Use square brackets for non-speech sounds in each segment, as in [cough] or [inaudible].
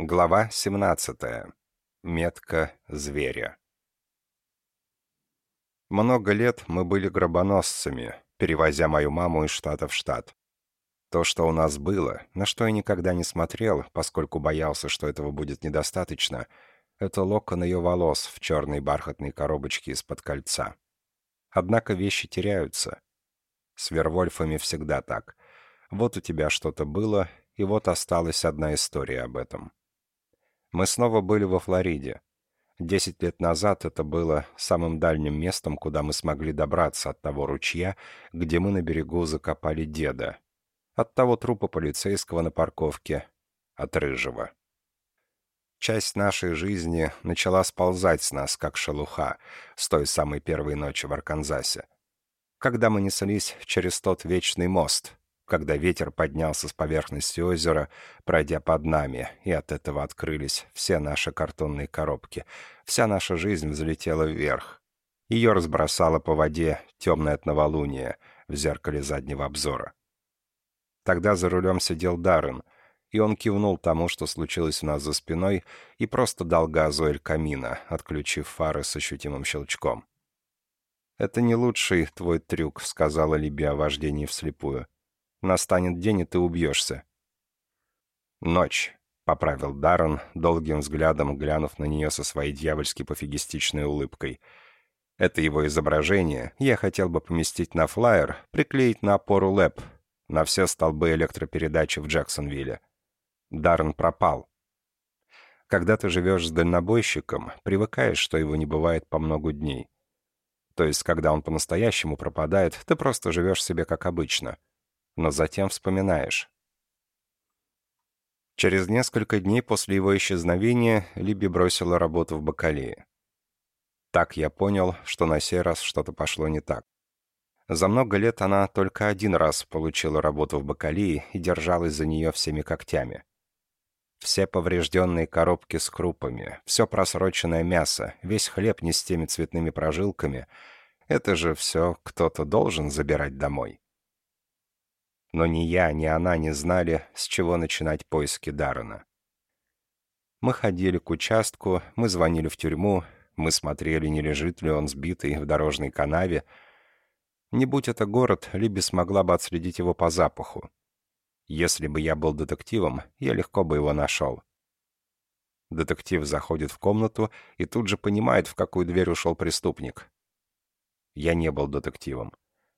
Глава 17. Метка зверя. Много лет мы были гробоносцами, перевозя мою маму из штата в штат. То, что у нас было, на что я никогда не смотрел, поскольку боялся, что этого будет недостаточно, это локон ее волос в черной бархатной коробочке из-под кольца. Однако вещи теряются. С Вервольфами всегда так. Вот у тебя что-то было, и вот осталась одна история об этом. Мы снова были во Флориде. Десять лет назад это было самым дальним местом, куда мы смогли добраться от того ручья, где мы на берегу закопали деда. От того трупа полицейского на парковке, от рыжего. Часть нашей жизни начала сползать с нас, как шелуха, с той самой первой ночи в Арканзасе. Когда мы неслись через тот вечный мост, когда ветер поднялся с поверхности озера, пройдя под нами, и от этого открылись все наши картонные коробки. Вся наша жизнь взлетела вверх. Ее разбросало по воде темное от новолуния в зеркале заднего обзора. Тогда за рулем сидел Даррен, и он кивнул тому, что случилось у нас за спиной, и просто дал газу Эль Камина, отключив фары с ощутимым щелчком. «Это не лучший твой трюк», — сказала Либи о вождении вслепую. Настанет день, и ты убьешься». «Ночь», — поправил Даррен, долгим взглядом глянув на нее со своей дьявольски пофигистичной улыбкой. «Это его изображение я хотел бы поместить на флаер, приклеить на опору ЛЭП, на все столбы электропередачи в Джексонвилле». Даррен пропал. Когда ты живешь с дальнобойщиком, привыкаешь, что его не бывает по много дней. То есть, когда он по-настоящему пропадает, ты просто живешь себе как обычно — но затем вспоминаешь. Через несколько дней после его исчезновения Либи бросила работу в бакалее. Так я понял, что на сей раз что-то пошло не так. За много лет она только один раз получила работу в бакалее и держалась за нее всеми когтями. Все поврежденные коробки с крупами, все просроченное мясо, весь хлеб не с теми цветными прожилками — это же все кто-то должен забирать домой. Но ни я, ни она не знали, с чего начинать поиски Даррена. Мы ходили к участку, мы звонили в тюрьму, мы смотрели, не лежит ли он сбитый в дорожной канаве. Не будь это город, Либи смогла бы отследить его по запаху. Если бы я был детективом, я легко бы его нашел. Детектив заходит в комнату и тут же понимает, в какую дверь ушел преступник. Я не был детективом.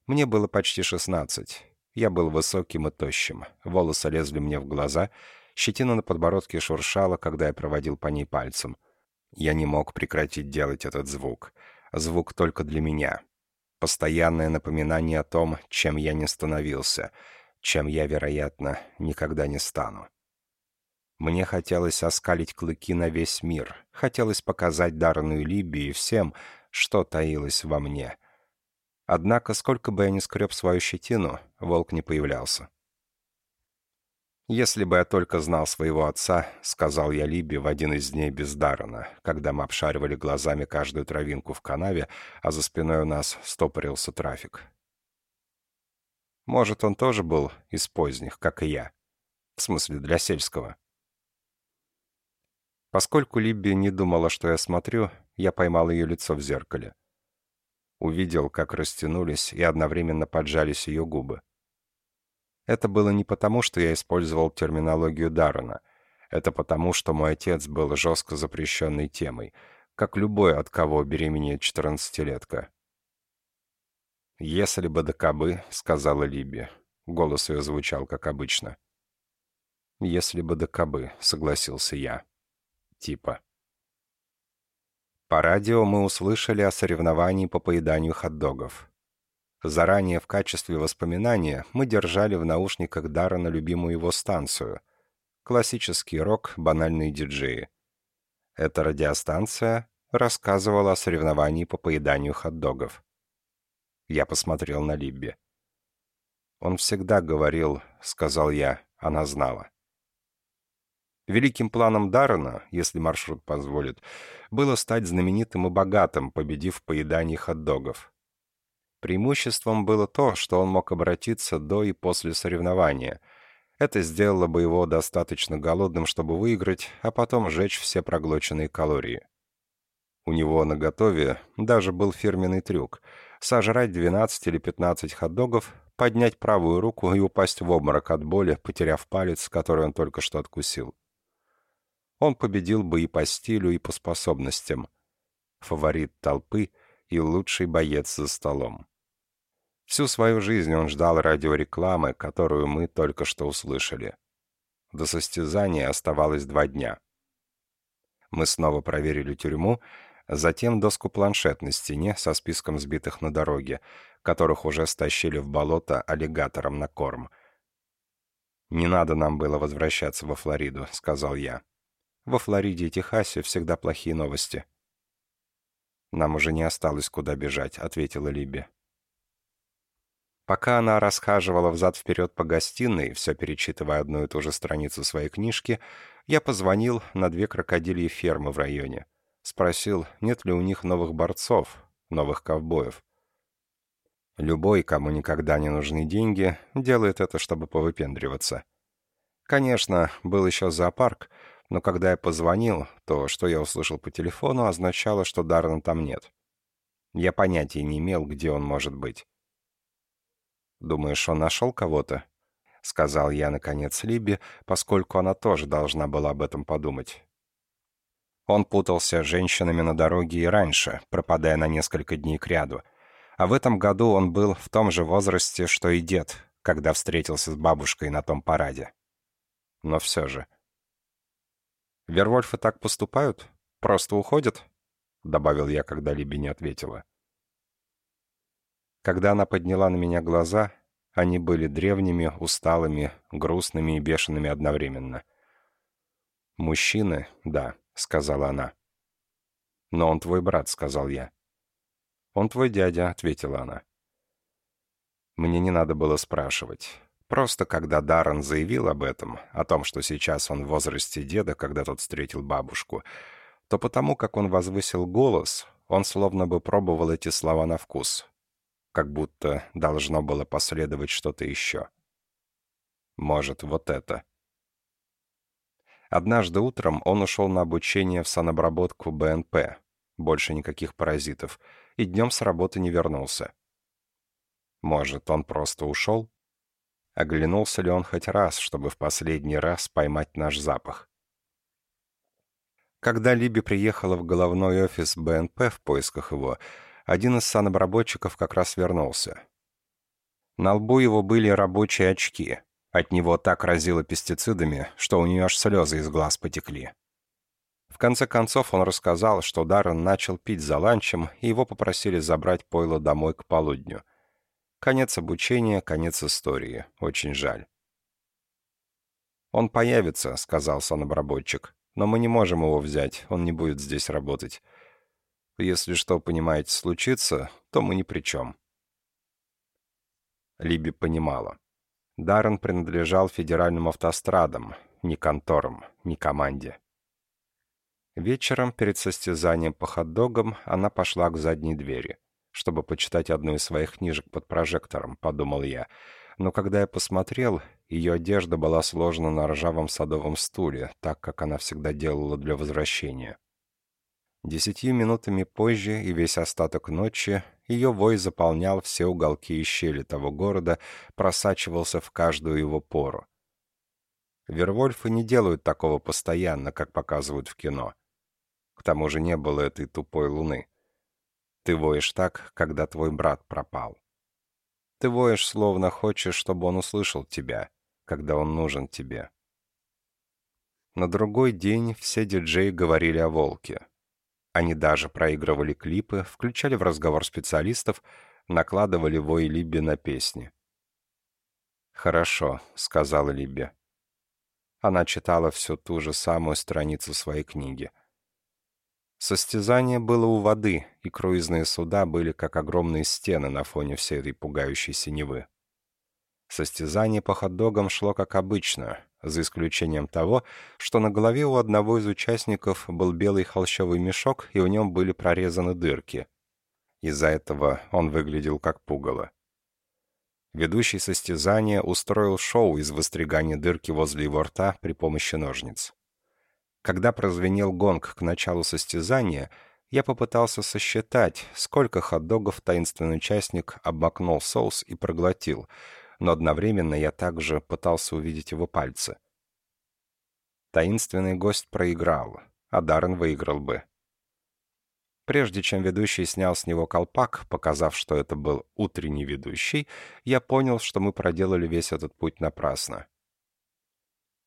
Мне было почти шестнадцать. Я был высоким и тощим, волосы лезли мне в глаза, щетина на подбородке шуршала, когда я проводил по ней пальцем. Я не мог прекратить делать этот звук. Звук только для меня. Постоянное напоминание о том, чем я не становился, чем я, вероятно, никогда не стану. Мне хотелось оскалить клыки на весь мир, хотелось показать дарную Либии всем, что таилось во мне — Однако, сколько бы я ни скреб свою щетину, волк не появлялся. «Если бы я только знал своего отца», — сказал я Либи в один из дней без Даррена, когда мы обшаривали глазами каждую травинку в канаве, а за спиной у нас стопорился трафик. Может, он тоже был из поздних, как и я. В смысле, для сельского. Поскольку Либби не думала, что я смотрю, я поймал ее лицо в зеркале увидел, как растянулись и одновременно поджались ее губы. Это было не потому, что я использовал терминологию Даррена. Это потому, что мой отец был жестко запрещенной темой, как любой, от кого беременеет четырнадцатилетка. «Если бы да кабы», — сказала Либи. Голос ее звучал, как обычно. «Если бы да кабы», — согласился я. Типа. По радио мы услышали о соревновании по поеданию хот-догов. Заранее в качестве воспоминания мы держали в наушниках Дара на любимую его станцию. Классический рок, банальные диджеи. Эта радиостанция рассказывала о соревновании по поеданию хот-догов. Я посмотрел на Либби. «Он всегда говорил», — сказал я, — она знала. Великим планом Даррена, если маршрут позволит, было стать знаменитым и богатым, победив в поедании хот-догов. Преимуществом было то, что он мог обратиться до и после соревнования. Это сделало бы его достаточно голодным, чтобы выиграть, а потом сжечь все проглоченные калории. У него на готове даже был фирменный трюк — сожрать 12 или 15 хот-догов, поднять правую руку и упасть в обморок от боли, потеряв палец, который он только что откусил. Он победил бы и по стилю, и по способностям. Фаворит толпы и лучший боец за столом. Всю свою жизнь он ждал радиорекламы, которую мы только что услышали. До состязания оставалось два дня. Мы снова проверили тюрьму, затем доску-планшет на стене со списком сбитых на дороге, которых уже стащили в болото аллигатором на корм. «Не надо нам было возвращаться во Флориду», — сказал я. «Во Флориде и Техасе всегда плохие новости». «Нам уже не осталось куда бежать», — ответила Либи. Пока она расхаживала взад-вперед по гостиной, все перечитывая одну и ту же страницу своей книжки, я позвонил на две крокодильи фермы в районе. Спросил, нет ли у них новых борцов, новых ковбоев. Любой, кому никогда не нужны деньги, делает это, чтобы повыпендриваться. Конечно, был еще зоопарк, но когда я позвонил, то, что я услышал по телефону, означало, что Дарна там нет. Я понятия не имел, где он может быть. «Думаешь, он нашел кого-то?» — сказал я, наконец, Либи, поскольку она тоже должна была об этом подумать. Он путался с женщинами на дороге и раньше, пропадая на несколько дней кряду. А в этом году он был в том же возрасте, что и дед, когда встретился с бабушкой на том параде. Но все же. «Вервольфы так поступают? Просто уходят?» — добавил я, когда Либи не ответила. Когда она подняла на меня глаза, они были древними, усталыми, грустными и бешеными одновременно. «Мужчины, да», — сказала она. «Но он твой брат», — сказал я. «Он твой дядя», — ответила она. Мне не надо было спрашивать. Просто когда Даррен заявил об этом, о том, что сейчас он в возрасте деда, когда тот встретил бабушку, то потому, как он возвысил голос, он словно бы пробовал эти слова на вкус, как будто должно было последовать что-то еще. Может, вот это. Однажды утром он ушел на обучение в санобработку БНП, больше никаких паразитов, и днем с работы не вернулся. Может, он просто ушел? Оглянулся ли он хоть раз, чтобы в последний раз поймать наш запах? Когда Либи приехала в головной офис БНП в поисках его, один из санобработчиков как раз вернулся. На лбу его были рабочие очки. От него так разило пестицидами, что у нее аж слезы из глаз потекли. В конце концов он рассказал, что Даррен начал пить за ланчем, и его попросили забрать пойло домой к полудню. Конец обучения, конец истории. Очень жаль. «Он появится», — сказал санобработчик. «Но мы не можем его взять, он не будет здесь работать. Если что, понимаете, случится, то мы ни при чем». Либи понимала. Даррен принадлежал федеральным автострадам, ни конторам, ни команде. Вечером, перед состязанием по хот-догам, она пошла к задней двери, чтобы почитать одну из своих книжек под прожектором, подумал я. Но когда я посмотрел, ее одежда была сложена на ржавом садовом стуле, так как она всегда делала для возвращения. Десятью минутами позже и весь остаток ночи ее вой заполнял все уголки и щели того города, просачивался в каждую его пору. Вервольфы не делают такого постоянно, как показывают в кино. К тому же не было этой тупой луны. Ты воешь так, когда твой брат пропал. Ты воешь, словно хочешь, чтобы он услышал тебя, когда он нужен тебе. На другой день все диджеи говорили о волке. Они даже проигрывали клипы, включали в разговор специалистов, накладывали вой Либби на песни. «Хорошо», — сказала Либби. Она читала всю ту же самую страницу своей книги. Состязание было у воды, и круизные суда были как огромные стены на фоне всей этой пугающей синевы. Состязание по хот-догам шло как обычно, за исключением того, что на голове у одного из участников был белый холщовый мешок, и в нем были прорезаны дырки. Из-за этого он выглядел как пугало. Ведущий состязания устроил шоу из выстригания дырки возле его рта при помощи ножниц. Когда прозвенел гонг к началу состязания, я попытался сосчитать, сколько хот-догов таинственный участник обмакнул соус и проглотил, но одновременно я также пытался увидеть его пальцы. Таинственный гость проиграл, а Даррен выиграл бы. Прежде чем ведущий снял с него колпак, показав, что это был утренний ведущий, я понял, что мы проделали весь этот путь напрасно.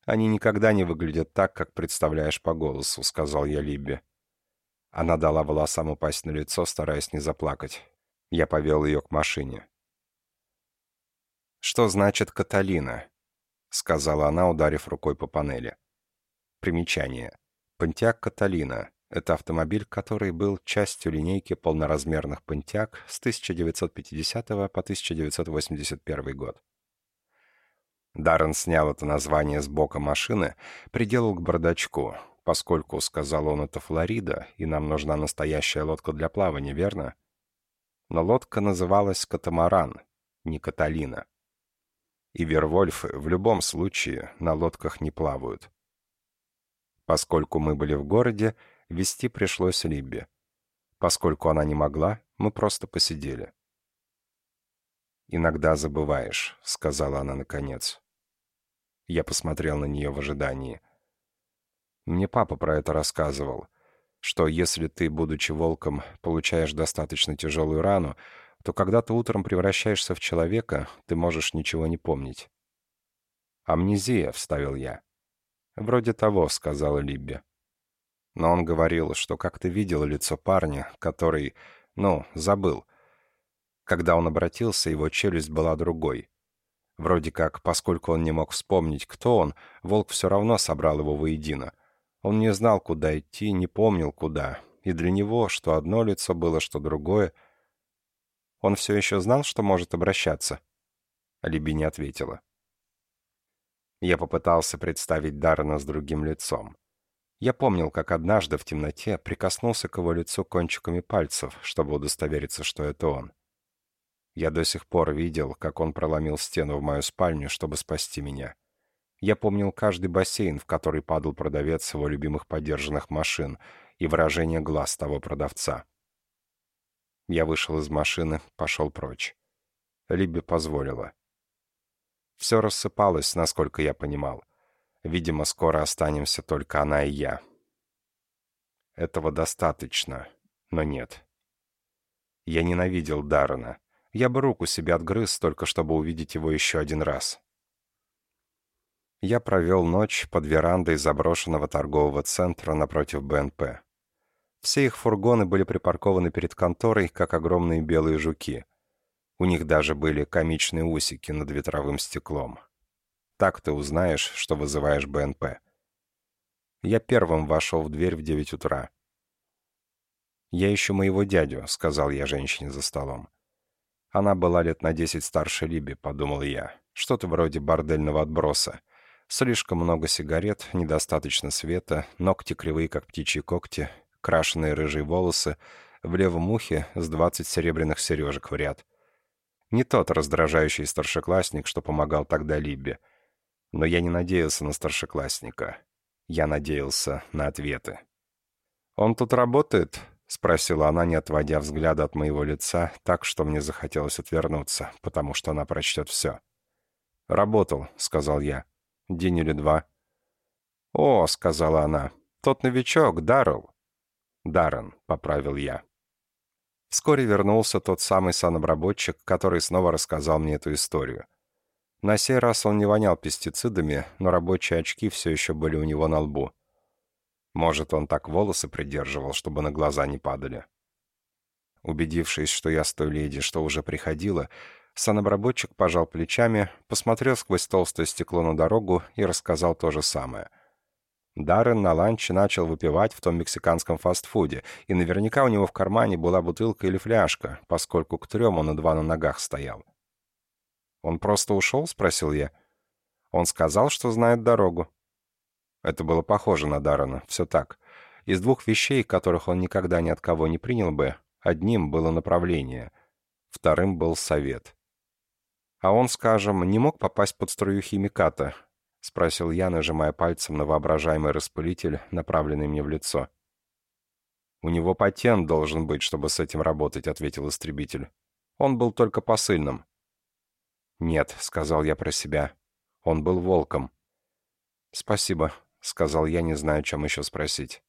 «Они никогда не выглядят так, как представляешь по голосу», — сказал я Либби. Она дала волосам упасть на лицо, стараясь не заплакать. Я повел ее к машине. «Что значит Каталина?» — сказала она, ударив рукой по панели. Примечание. Пантиак Каталина — это автомобиль, который был частью линейки полноразмерных Пантиак с 1950 по 1981 год. Даррен снял это название с бока машины, приделал к бардачку, поскольку, сказал он, это Флорида, и нам нужна настоящая лодка для плавания, верно? Но лодка называлась «Катамаран», не «Каталина». И Вервольфы в любом случае на лодках не плавают. Поскольку мы были в городе, вести пришлось Либби. Поскольку она не могла, мы просто посидели. «Иногда забываешь», — сказала она наконец. Я посмотрел на нее в ожидании. Мне папа про это рассказывал, что если ты, будучи волком, получаешь достаточно тяжелую рану, то когда ты утром превращаешься в человека, ты можешь ничего не помнить. «Амнезия», — вставил я. «Вроде того», — сказала Либби. Но он говорил, что как-то видел лицо парня, который, ну, забыл. Когда он обратился, его челюсть была другой. Вроде как, поскольку он не мог вспомнить, кто он, волк все равно собрал его воедино. Он не знал, куда идти, не помнил, куда. И для него, что одно лицо было, что другое. Он все еще знал, что может обращаться. Алиби не ответила. Я попытался представить Даррена с другим лицом. Я помнил, как однажды в темноте прикоснулся к его лицу кончиками пальцев, чтобы удостовериться, что это он. Я до сих пор видел, как он проломил стену в мою спальню, чтобы спасти меня. Я помнил каждый бассейн, в который падал продавец его любимых подержанных машин, и выражение глаз того продавца. Я вышел из машины, пошел прочь. Либби позволила. Все рассыпалось, насколько я понимал. Видимо, скоро останемся только она и я. Этого достаточно, но нет. Я ненавидел Даррена. Я бы руку себе отгрыз, только чтобы увидеть его еще один раз. Я провел ночь под верандой заброшенного торгового центра напротив БНП. Все их фургоны были припаркованы перед конторой, как огромные белые жуки. У них даже были комичные усики над ветровым стеклом. Так ты узнаешь, что вызываешь БНП. Я первым вошел в дверь в девять утра. «Я ищу моего дядю», — сказал я женщине за столом. Она была лет на десять старше Либи, подумал я. Что-то вроде бордельного отброса. Слишком много сигарет, недостаточно света, ногти кривые, как птичьи когти, крашеные рыжие волосы, в левом ухе с двадцать серебряных сережек в ряд. Не тот раздражающий старшеклассник, что помогал тогда Либби. Но я не надеялся на старшеклассника. Я надеялся на ответы. «Он тут работает?» — спросила она, не отводя взгляда от моего лица, так что мне захотелось отвернуться, потому что она прочтет все. «Работал», — сказал я. «День или два». «О», — сказала она, — «тот новичок, Даррелл». «Даррен», — поправил я. Вскоре вернулся тот самый санобработчик, который снова рассказал мне эту историю. На сей раз он не вонял пестицидами, но рабочие очки все еще были у него на лбу. Может, он так волосы придерживал, чтобы на глаза не падали. Убедившись, что я с той леди, что уже приходила, санобработчик пожал плечами, посмотрел сквозь толстое стекло на дорогу и рассказал то же самое. Даррен на ланче начал выпивать в том мексиканском фастфуде, и наверняка у него в кармане была бутылка или фляжка, поскольку к трем он едва на ногах стоял. «Он просто ушел?» — спросил я. «Он сказал, что знает дорогу». Это было похоже на Даррена, все так. Из двух вещей, которых он никогда ни от кого не принял бы, одним было направление, вторым был совет. «А он, скажем, не мог попасть под струю химиката?» — спросил я, нажимая пальцем на воображаемый распылитель, направленный мне в лицо. «У него патент должен быть, чтобы с этим работать», — ответил истребитель. «Он был только посыльным». «Нет», — сказал я про себя. «Он был волком». «Спасибо», — сказал я, не знаю, чем еще спросить.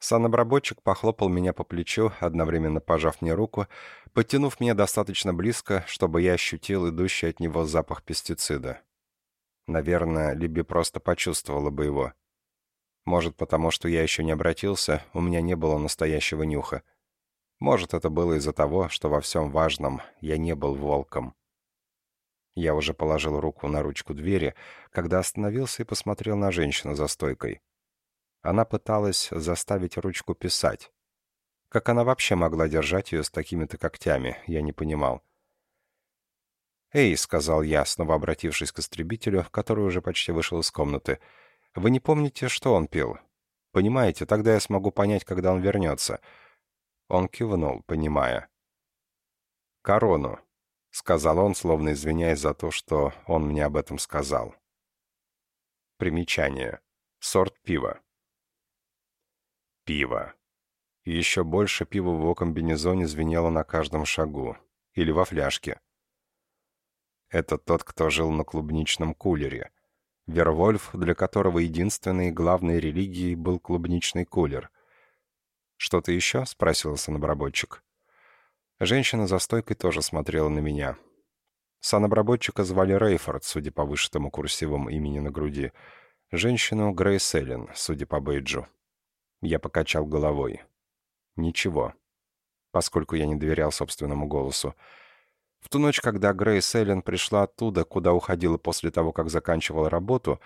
Санобработчик похлопал меня по плечу, одновременно пожав мне руку, подтянув меня достаточно близко, чтобы я ощутил идущий от него запах пестицида. Наверное, Либи просто почувствовала бы его. Может, потому что я еще не обратился, у меня не было настоящего нюха. Может, это было из-за того, что во всем важном я не был волком. Я уже положил руку на ручку двери, когда остановился и посмотрел на женщину за стойкой. Она пыталась заставить ручку писать. Как она вообще могла держать ее с такими-то когтями, я не понимал. «Эй», — сказал я, снова обратившись к истребителю, который уже почти вышел из комнаты, — «вы не помните, что он пил? Понимаете, тогда я смогу понять, когда он вернется». Он кивнул, понимая. «Корону», — сказал он, словно извиняясь за то, что он мне об этом сказал. Примечание. Сорт пива пиво. еще больше пива в его комбинезоне звенело на каждом шагу. Или во фляжке. Это тот, кто жил на клубничном кулере. Вервольф, для которого единственной и главной религией был клубничный кулер. «Что-то еще?» — спросил санобработчик. Женщина за стойкой тоже смотрела на меня. Санобработчика звали Рейфорд, судя по вышитому курсивом имени на груди. Женщину Грейс Эллен, судя по бейджу. Я покачал головой. Ничего. Поскольку я не доверял собственному голосу. В ту ночь, когда Грейс Эллен пришла оттуда, куда уходила после того, как заканчивала работу,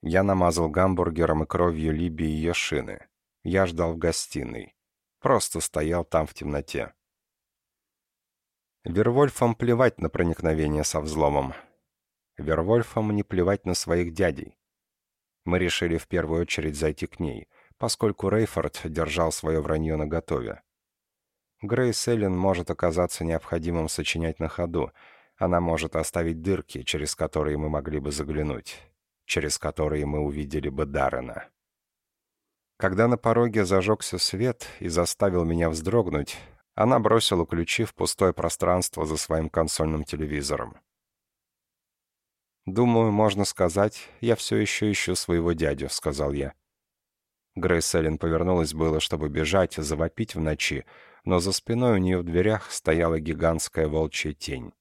я намазал гамбургером и кровью Либи ее шины. Я ждал в гостиной. Просто стоял там в темноте. Вервольфам плевать на проникновение со взломом. Вервольфам не плевать на своих дядей. Мы решили в первую очередь зайти к ней — поскольку Рейфорд держал свое вранье наготове. Грейс Эллен может оказаться необходимым сочинять на ходу. Она может оставить дырки, через которые мы могли бы заглянуть, через которые мы увидели бы Даррена. Когда на пороге зажегся свет и заставил меня вздрогнуть, она бросила ключи в пустое пространство за своим консольным телевизором. «Думаю, можно сказать, я все еще ищу своего дядю», — сказал я. Грейс Эллен повернулась было, чтобы бежать, завопить в ночи, но за спиной у нее в дверях стояла гигантская волчья тень.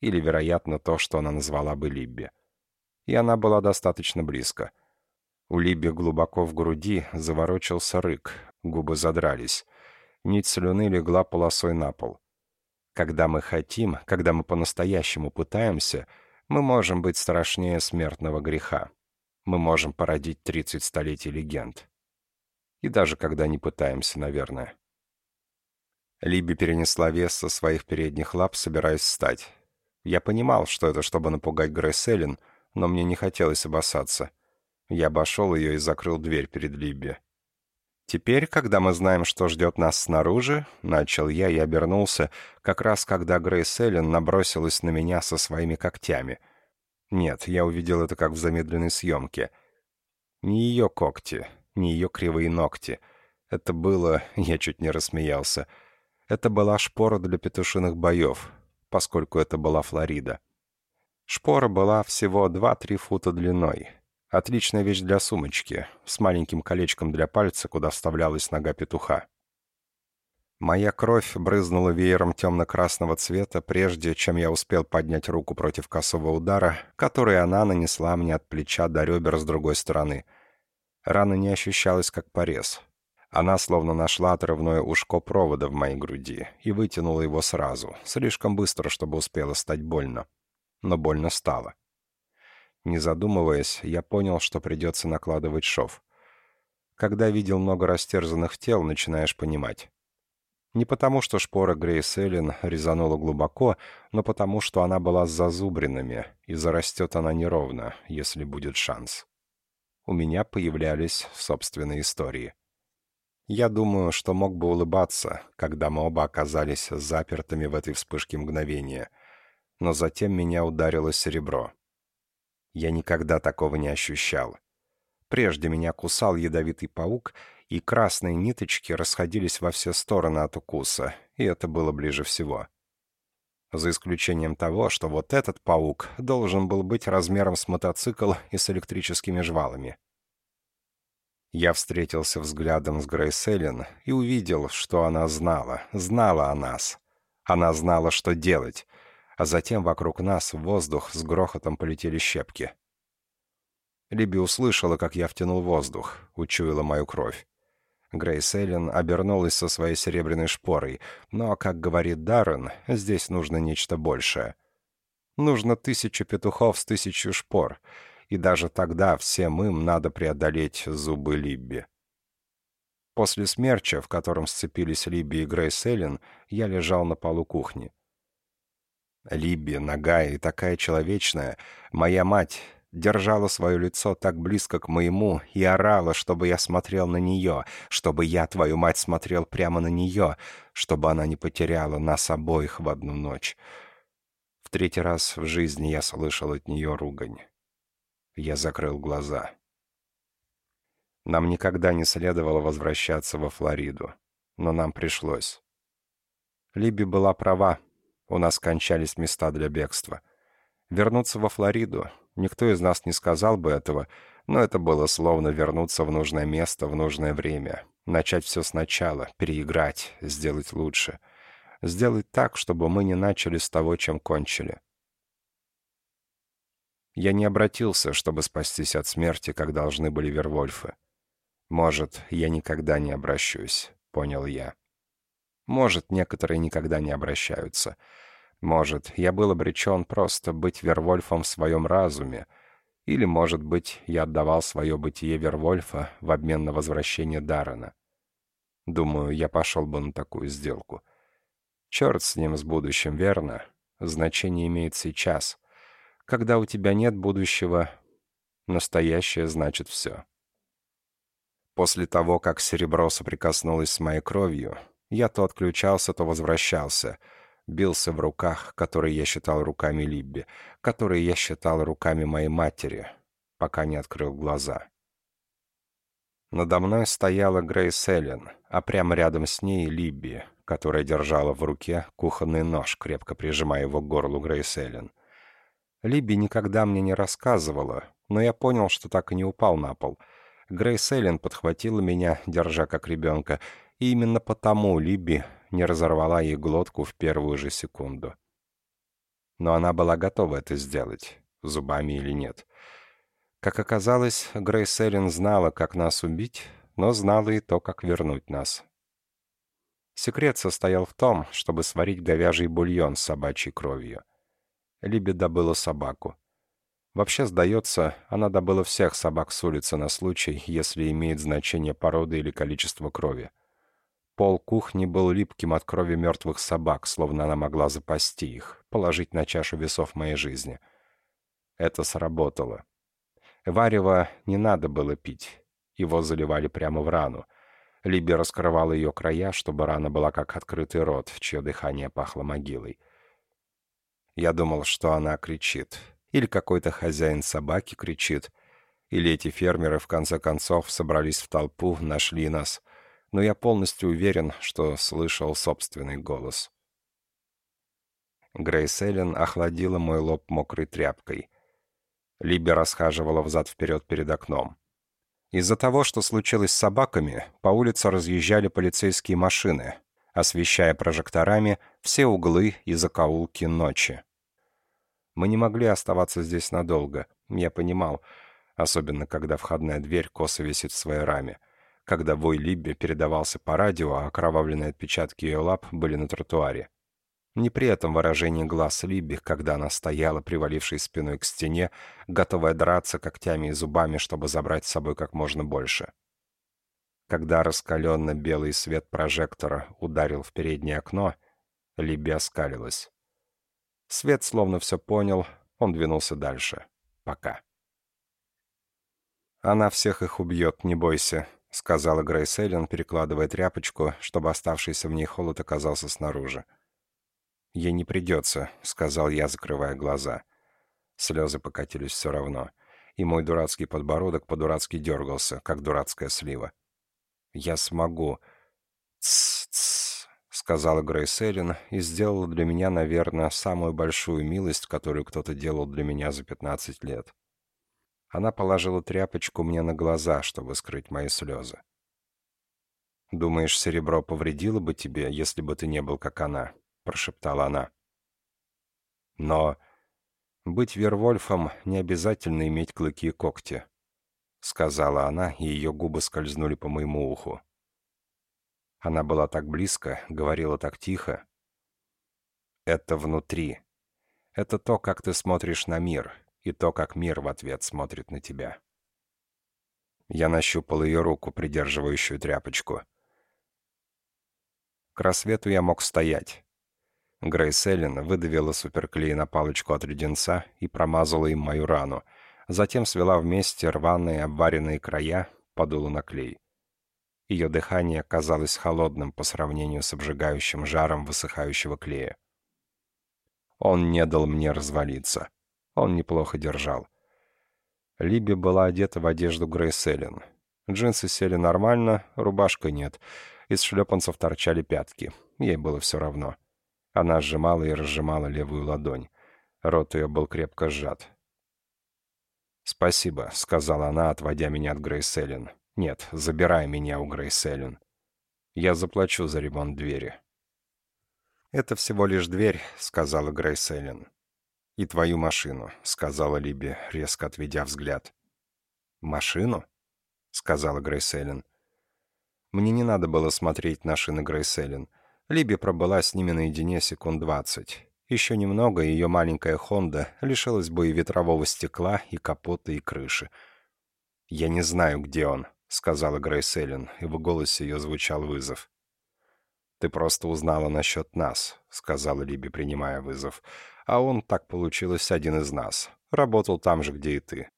Или, вероятно, то, что она назвала бы Либби. И она была достаточно близко. У Либби глубоко в груди заворочился рык, губы задрались. Нить слюны легла полосой на пол. Когда мы хотим, когда мы по-настоящему пытаемся, мы можем быть страшнее смертного греха мы можем породить 30 столетий легенд. И даже когда не пытаемся, наверное. Либи перенесла вес со своих передних лап, собираясь встать. Я понимал, что это, чтобы напугать Грейс Эллен, но мне не хотелось обоссаться. Я обошел ее и закрыл дверь перед Либби. «Теперь, когда мы знаем, что ждет нас снаружи», — начал я и обернулся, как раз когда Грейс Эллен набросилась на меня со своими когтями — нет, я увидел это как в замедленной съемке. Не ее когти, не ее кривые ногти. Это было... [laughs] Я чуть не рассмеялся. Это была шпора для петушиных боев, поскольку это была Флорида. Шпора была всего 2-3 фута длиной. Отличная вещь для сумочки, с маленьким колечком для пальца, куда вставлялась нога петуха. Моя кровь брызнула веером темно-красного цвета, прежде чем я успел поднять руку против косого удара, который она нанесла мне от плеча до ребер с другой стороны. Рана не ощущалась, как порез. Она словно нашла отрывное ушко провода в моей груди и вытянула его сразу, слишком быстро, чтобы успело стать больно. Но больно стало. Не задумываясь, я понял, что придется накладывать шов. Когда видел много растерзанных тел, начинаешь понимать. Не потому, что шпора Грейс Эллен резанула глубоко, но потому, что она была с зазубринами, и зарастет она неровно, если будет шанс. У меня появлялись собственные истории. Я думаю, что мог бы улыбаться, когда мы оба оказались запертыми в этой вспышке мгновения. но затем меня ударило серебро. Я никогда такого не ощущал. Прежде меня кусал ядовитый паук, и красные ниточки расходились во все стороны от укуса, и это было ближе всего. За исключением того, что вот этот паук должен был быть размером с мотоцикл и с электрическими жвалами. Я встретился взглядом с Грейс Эллен и увидел, что она знала, знала о нас. Она знала, что делать, а затем вокруг нас в воздух с грохотом полетели щепки. Либи услышала, как я втянул воздух, учуяла мою кровь. Грейс Эллен обернулась со своей серебряной шпорой, но, как говорит Даррен, здесь нужно нечто большее. Нужно тысяча петухов с тысячу шпор, и даже тогда всем им надо преодолеть зубы Либби. После смерча, в котором сцепились Либби и Грейс Эллен, я лежал на полу кухни. Либби, ногая и такая человечная, моя мать, держала свое лицо так близко к моему и орала, чтобы я смотрел на нее, чтобы я, твою мать, смотрел прямо на нее, чтобы она не потеряла нас обоих в одну ночь. В третий раз в жизни я слышал от нее ругань. Я закрыл глаза. Нам никогда не следовало возвращаться во Флориду, но нам пришлось. Либи была права, у нас кончались места для бегства. Вернуться во Флориду Никто из нас не сказал бы этого, но это было словно вернуться в нужное место в нужное время. Начать все сначала, переиграть, сделать лучше. Сделать так, чтобы мы не начали с того, чем кончили. Я не обратился, чтобы спастись от смерти, как должны были Вервольфы. Может, я никогда не обращусь, понял я. Может, некоторые никогда не обращаются — может, я был обречен просто быть Вервольфом в своем разуме, или, может быть, я отдавал свое бытие Вервольфа в обмен на возвращение Даррена. Думаю, я пошел бы на такую сделку. Черт с ним, с будущим, верно? Значение имеет сейчас. Когда у тебя нет будущего, настоящее значит все. После того, как серебро соприкоснулось с моей кровью, я то отключался, то возвращался — бился в руках, которые я считал руками Либби, которые я считал руками моей матери, пока не открыл глаза. Надо мной стояла Грейс Эллен, а прямо рядом с ней Либби, которая держала в руке кухонный нож, крепко прижимая его к горлу Грейс Эллен. Либби никогда мне не рассказывала, но я понял, что так и не упал на пол. Грейс Эллен подхватила меня, держа как ребенка, и именно потому Либби не разорвала ей глотку в первую же секунду. Но она была готова это сделать, зубами или нет. Как оказалось, Грейс Эллен знала, как нас убить, но знала и то, как вернуть нас. Секрет состоял в том, чтобы сварить говяжий бульон с собачьей кровью. Либи добыла собаку. Вообще, сдается, она добыла всех собак с улицы на случай, если имеет значение породы или количество крови. Пол кухни был липким от крови мертвых собак, словно она могла запасти их, положить на чашу весов моей жизни. Это сработало. Варево не надо было пить. Его заливали прямо в рану. Либи раскрывала ее края, чтобы рана была как открытый рот, чье дыхание пахло могилой. Я думал, что она кричит. Или какой-то хозяин собаки кричит. Или эти фермеры, в конце концов, собрались в толпу, нашли нас — но я полностью уверен, что слышал собственный голос. Грейс Эллен охладила мой лоб мокрой тряпкой. Либи расхаживала взад-вперед перед окном. Из-за того, что случилось с собаками, по улице разъезжали полицейские машины, освещая прожекторами все углы и закоулки ночи. Мы не могли оставаться здесь надолго, я понимал, особенно когда входная дверь косо висит в своей раме когда вой Либби передавался по радио, а окровавленные отпечатки ее лап были на тротуаре. Не при этом выражении глаз Либби, когда она стояла, привалившей спиной к стене, готовая драться когтями и зубами, чтобы забрать с собой как можно больше. Когда раскаленно-белый свет прожектора ударил в переднее окно, Либби оскалилась. Свет словно все понял, он двинулся дальше. Пока. «Она всех их убьет, не бойся», — сказала Грейс Эллен, перекладывая тряпочку, чтобы оставшийся в ней холод оказался снаружи. «Ей не придется», — сказал я, закрывая глаза. Слезы покатились все равно, и мой дурацкий подбородок по-дурацки дергался, как дурацкая слива. «Я смогу». «Тсс-тсс», — сказала Грейс Эллен и сделала для меня, наверное, самую большую милость, которую кто-то делал для меня за пятнадцать лет. Она положила тряпочку мне на глаза, чтобы скрыть мои слезы. «Думаешь, серебро повредило бы тебе, если бы ты не был как она?» — прошептала она. «Но быть Вервольфом не обязательно иметь клыки и когти», — сказала она, и ее губы скользнули по моему уху. Она была так близко, говорила так тихо. «Это внутри. Это то, как ты смотришь на мир, и то, как мир в ответ смотрит на тебя». Я нащупал ее руку, придерживающую тряпочку. К рассвету я мог стоять. Грейс Эллен выдавила суперклей на палочку от леденца и промазала им мою рану. Затем свела вместе рваные обваренные края, подула на клей. Ее дыхание казалось холодным по сравнению с обжигающим жаром высыхающего клея. Он не дал мне развалиться. Он неплохо держал. Либи была одета в одежду Грейс Эллен. Джинсы сели нормально, рубашка нет. Из шлепанцев торчали пятки. Ей было все равно. Она сжимала и разжимала левую ладонь. Рот ее был крепко сжат. «Спасибо», — сказала она, отводя меня от Грейс Эллен. «Нет, забирай меня у Грейс Эллен. Я заплачу за ремонт двери». «Это всего лишь дверь», — сказала Грейс Эллен. «И твою машину», — сказала Либи, резко отведя взгляд. «Машину?» — сказала Грейс Эллен. Мне не надо было смотреть на шины Грейс Эллен. Либи пробыла с ними наедине секунд двадцать. Еще немного, и ее маленькая «Хонда» лишилась бы и ветрового стекла, и капота, и крыши. «Я не знаю, где он», — сказала Грейс Эллен, и в голосе ее звучал вызов. «Ты просто узнала насчет нас», — сказала Либи, принимая вызов. А он, так получилось, один из нас. Работал там же, где и ты.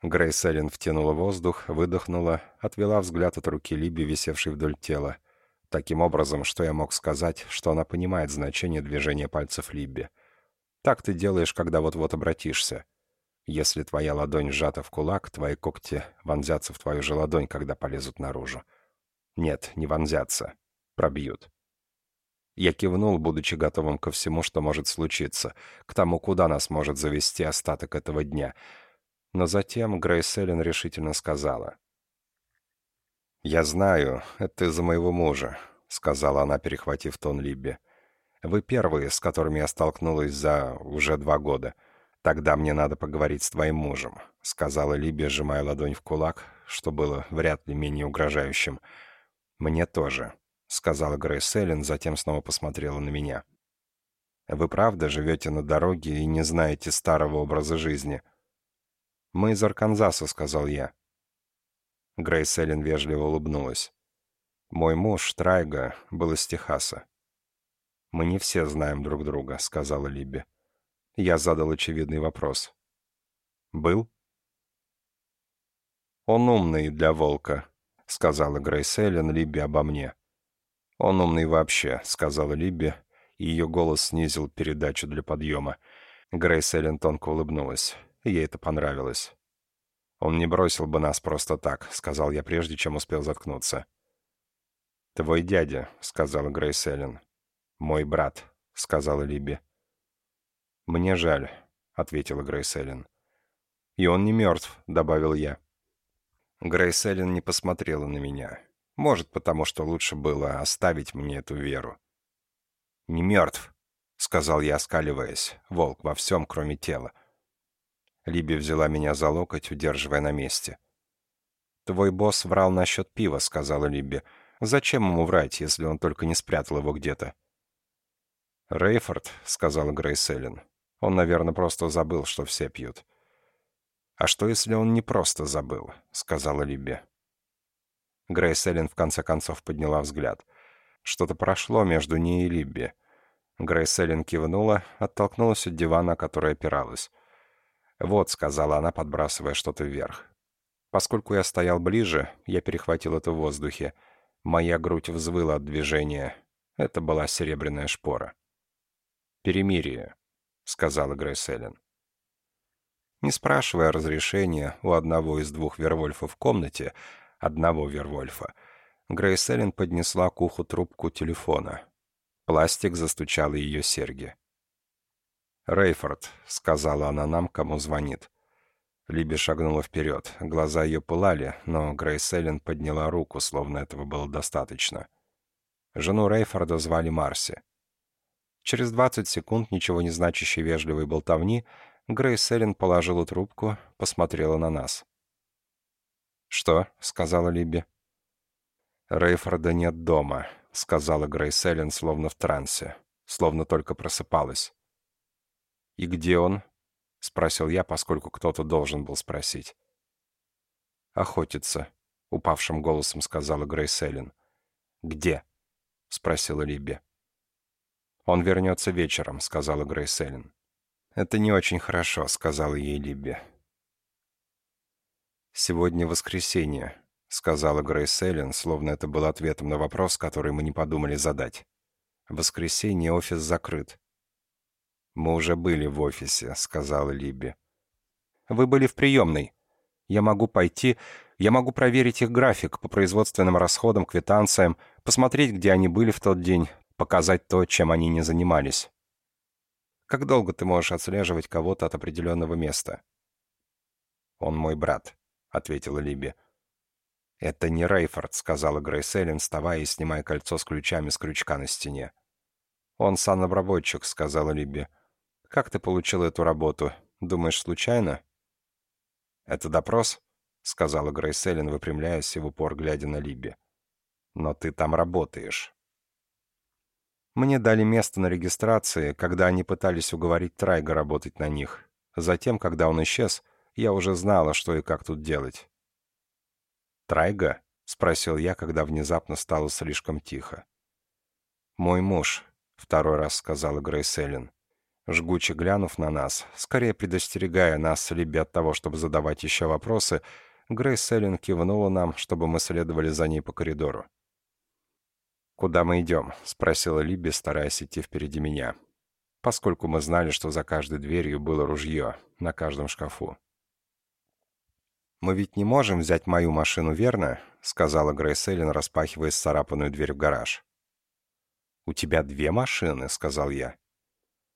Грейс Эллен втянула воздух, выдохнула, отвела взгляд от руки Либи, висевшей вдоль тела. Таким образом, что я мог сказать, что она понимает значение движения пальцев Либби. Так ты делаешь, когда вот-вот обратишься. Если твоя ладонь сжата в кулак, твои когти вонзятся в твою же ладонь, когда полезут наружу. Нет, не вонзятся. Пробьют. Я кивнул, будучи готовым ко всему, что может случиться, к тому, куда нас может завести остаток этого дня. Но затем Грейс Эллен решительно сказала. «Я знаю, это из-за моего мужа», — сказала она, перехватив тон Либби. «Вы первые, с которыми я столкнулась за уже два года. Тогда мне надо поговорить с твоим мужем», — сказала Либби, сжимая ладонь в кулак, что было вряд ли менее угрожающим. «Мне тоже», — сказала Грейс Эллен, затем снова посмотрела на меня. «Вы правда живете на дороге и не знаете старого образа жизни?» «Мы из Арканзаса», — сказал я. Грейс Эллен вежливо улыбнулась. «Мой муж, Трайга, был из Техаса». «Мы не все знаем друг друга», — сказала Либби. Я задал очевидный вопрос. «Был?» «Он умный для волка», — сказала Грейс Эллен Либби обо мне. «Он умный вообще», — сказала Либби, и ее голос снизил передачу для подъема. Грейс Эллен тонко улыбнулась. Ей это понравилось. «Он не бросил бы нас просто так», — сказал я, прежде чем успел заткнуться. «Твой дядя», — сказала Грейс Эллен. «Мой брат», — сказала Либби. «Мне жаль», — ответила Грейс Эллен. «И он не мертв», — добавил я. Грейс Эллен не посмотрела на меня. Может, потому что лучше было оставить мне эту веру. «Не мертв», — сказал я, оскаливаясь. Волк во всем, кроме тела. Либи взяла меня за локоть, удерживая на месте. «Твой босс врал насчет пива», — сказала Либби. «Зачем ему врать, если он только не спрятал его где-то?» «Рейфорд», — сказала Грейс Эллен. «Он, наверное, просто забыл, что все пьют». «А что, если он не просто забыл?» — сказала Либби. Грейс Эллен в конце концов подняла взгляд. Что-то прошло между ней и Либби. Грейс Эллен кивнула, оттолкнулась от дивана, которая опиралась. «Вот», — сказала она, подбрасывая что-то вверх. Поскольку я стоял ближе, я перехватил это в воздухе. Моя грудь взвыла от движения. Это была серебряная шпора. «Перемирие», — сказала Грейс Эллен. Не спрашивая разрешения у одного из двух Вервольфов в комнате, одного Вервольфа, Грейс Эллен поднесла к уху трубку телефона. Пластик застучал ее серьги. «Рейфорд», — сказала она нам, кому звонит. Либи шагнула вперед. Глаза ее пылали, но Грейс Эллен подняла руку, словно этого было достаточно. Жену Рейфорда звали Марси. Через 20 секунд ничего не значащей вежливой болтовни Грейс Эллен положила трубку, посмотрела на нас. «Что?» — сказала Либи. «Рейфорда нет дома», — сказала Грейс Эллен, словно в трансе, словно только просыпалась. «И где он?» — спросил я, поскольку кто-то должен был спросить. «Охотится», — упавшим голосом сказала Грейс Эллен. «Где?» — спросила Либби. «Он вернется вечером», — сказала Грейс Эллен. «Это не очень хорошо», — сказала ей Либби. «Сегодня воскресенье», — сказала Грейс Эллен, словно это был ответом на вопрос, который мы не подумали задать. «В воскресенье офис закрыт. «Мы уже были в офисе», — сказала Либби. «Вы были в приемной. Я могу пойти, я могу проверить их график по производственным расходам, квитанциям, посмотреть, где они были в тот день, показать то, чем они не занимались. Как долго ты можешь отслеживать кого-то от определенного места?» «Он мой брат», — ответила Либби. «Это не Рейфорд», — сказала Грейс Эллен, вставая и снимая кольцо с ключами с крючка на стене. «Он санобработчик», — сказала Либби. «Как ты получил эту работу? Думаешь, случайно?» «Это допрос?» — сказала Грейс Эллен, выпрямляясь и в упор глядя на Либби. «Но ты там работаешь». Мне дали место на регистрации, когда они пытались уговорить Трайга работать на них. Затем, когда он исчез, я уже знала, что и как тут делать. «Трайга?» — спросил я, когда внезапно стало слишком тихо. «Мой муж», — второй раз сказала Грейс Эллен жгуче глянув на нас, скорее предостерегая нас либо от того, чтобы задавать еще вопросы, Грейс Эллен кивнула нам, чтобы мы следовали за ней по коридору. «Куда мы идем?» — спросила Либби, стараясь идти впереди меня, поскольку мы знали, что за каждой дверью было ружье, на каждом шкафу. «Мы ведь не можем взять мою машину, верно?» — сказала Грейс Эллен, распахивая сцарапанную дверь в гараж. «У тебя две машины?» — сказал я.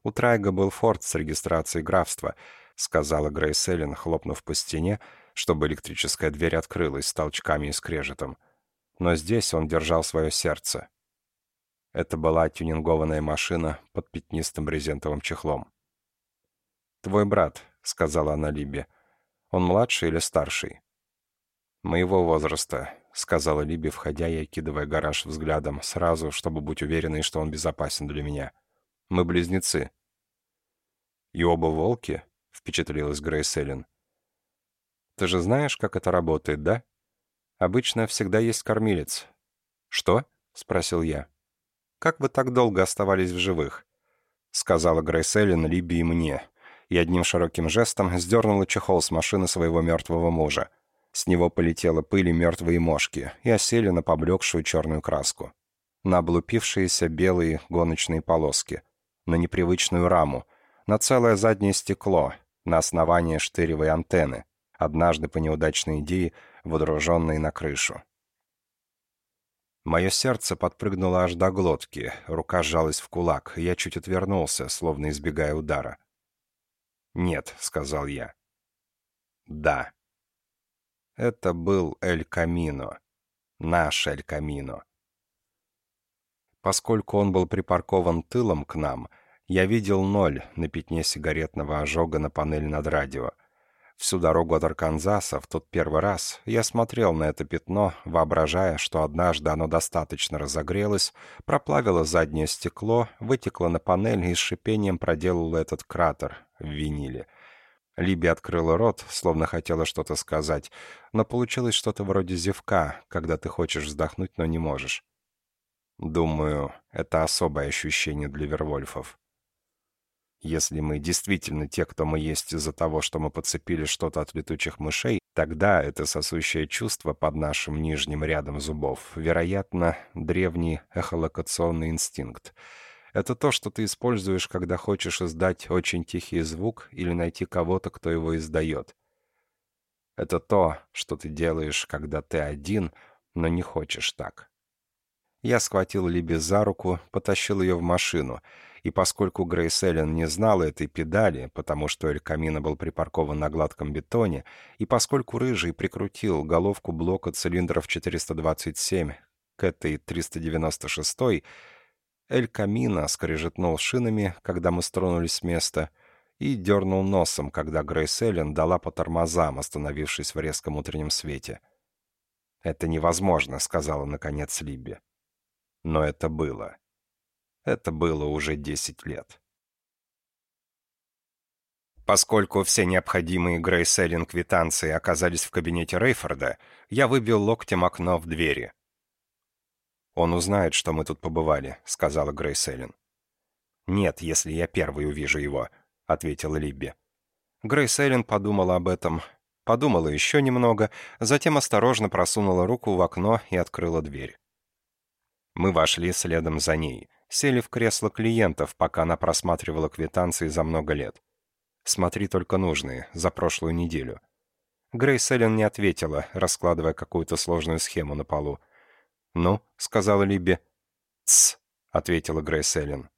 «У Трайга был форт с регистрацией графства», — сказала Грейс Эллен, хлопнув по стене, чтобы электрическая дверь открылась с толчками и скрежетом. Но здесь он держал свое сердце. Это была тюнингованная машина под пятнистым брезентовым чехлом. «Твой брат», — сказала она Либе. «Он младший или старший?» «Моего возраста», — сказала Либи, входя и окидывая гараж взглядом, сразу, чтобы быть уверенной, что он безопасен для меня. Мы близнецы». «И оба волки?» — впечатлилась Грейс Эллен. «Ты же знаешь, как это работает, да? Обычно всегда есть кормилец». «Что?» — спросил я. «Как вы так долго оставались в живых?» — сказала Грейс Эллен Либи и мне, и одним широким жестом сдернула чехол с машины своего мертвого мужа. С него полетела пыль и мертвые мошки и осели на поблекшую черную краску. На облупившиеся белые гоночные полоски — на непривычную раму, на целое заднее стекло, на основание штыревой антенны, однажды по неудачной идее, водруженной на крышу. Мое сердце подпрыгнуло аж до глотки, рука сжалась в кулак, я чуть отвернулся, словно избегая удара. «Нет», — сказал я. «Да». Это был Эль Камино. Наш Эль Камино. Поскольку он был припаркован тылом к нам, я видел ноль на пятне сигаретного ожога на панели над радио. Всю дорогу от Арканзаса в тот первый раз я смотрел на это пятно, воображая, что однажды оно достаточно разогрелось, проплавило заднее стекло, вытекло на панель и с шипением проделало этот кратер в виниле. Либи открыла рот, словно хотела что-то сказать, но получилось что-то вроде зевка, когда ты хочешь вздохнуть, но не можешь. Думаю, это особое ощущение для Вервольфов. Если мы действительно те, кто мы есть из-за того, что мы подцепили что-то от летучих мышей, Тогда это сосущее чувство под нашим нижним рядом зубов, вероятно, древний эхолокационный инстинкт. Это то, что ты используешь, когда хочешь издать очень тихий звук или найти кого-то, кто его издает. Это то, что ты делаешь, когда ты один, но не хочешь так. Я схватил Либи за руку, потащил ее в машину, и поскольку Грейс Эллен не знала этой педали, потому что Эль Камино был припаркован на гладком бетоне, и поскольку Рыжий прикрутил головку блока цилиндров 427 к этой 396 Эль Камино скрежетнул шинами, когда мы стронулись с места, и дернул носом, когда Грейс Эллен дала по тормозам, остановившись в резком утреннем свете. «Это невозможно», — сказала наконец Либби. Но это было. Это было уже 10 лет. Поскольку все необходимые Грейс Эллен квитанции оказались в кабинете Рейфорда, я выбил локтем окно в двери. «Он узнает, что мы тут побывали», — сказала Грейс Эллен. «Нет, если я первый увижу его», — ответила Либби. Грейс Эллен подумала об этом, подумала еще немного, затем осторожно просунула руку в окно и открыла дверь. Мы вошли следом за ней, сели в кресло клиентов, пока она просматривала квитанции за много лет. Смотри только нужные, за прошлую неделю. Грейс Эллен не ответила, раскладывая какую-то сложную схему на полу. «Ну», — сказала Либби. «Тсс», — ответила Грейс Эллен.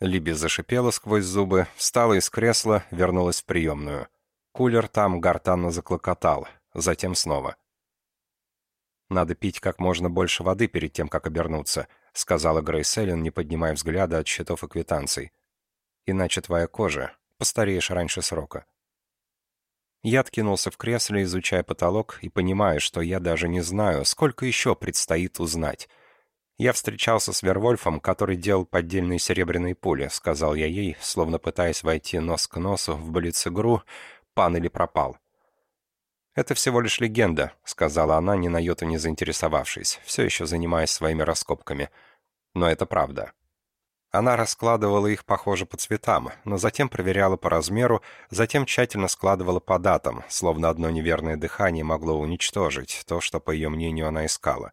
Либи зашипела сквозь зубы, встала из кресла, вернулась в приемную. Кулер там гортанно заклокотал, затем снова. «Надо пить как можно больше воды перед тем, как обернуться», сказала Грейс Эллен, не поднимая взгляда от счетов и квитанций. «Иначе твоя кожа. Постареешь раньше срока». Я откинулся в кресле, изучая потолок, и понимая, что я даже не знаю, сколько еще предстоит узнать. «Я встречался с Вервольфом, который делал поддельные серебряные пули», — сказал я ей, словно пытаясь войти нос к носу в блиц-игру «Пан или пропал». «Это всего лишь легенда», — сказала она, ни на йоту не заинтересовавшись, все еще занимаясь своими раскопками. «Но это правда». Она раскладывала их, похоже, по цветам, но затем проверяла по размеру, затем тщательно складывала по датам, словно одно неверное дыхание могло уничтожить то, что, по ее мнению, она искала.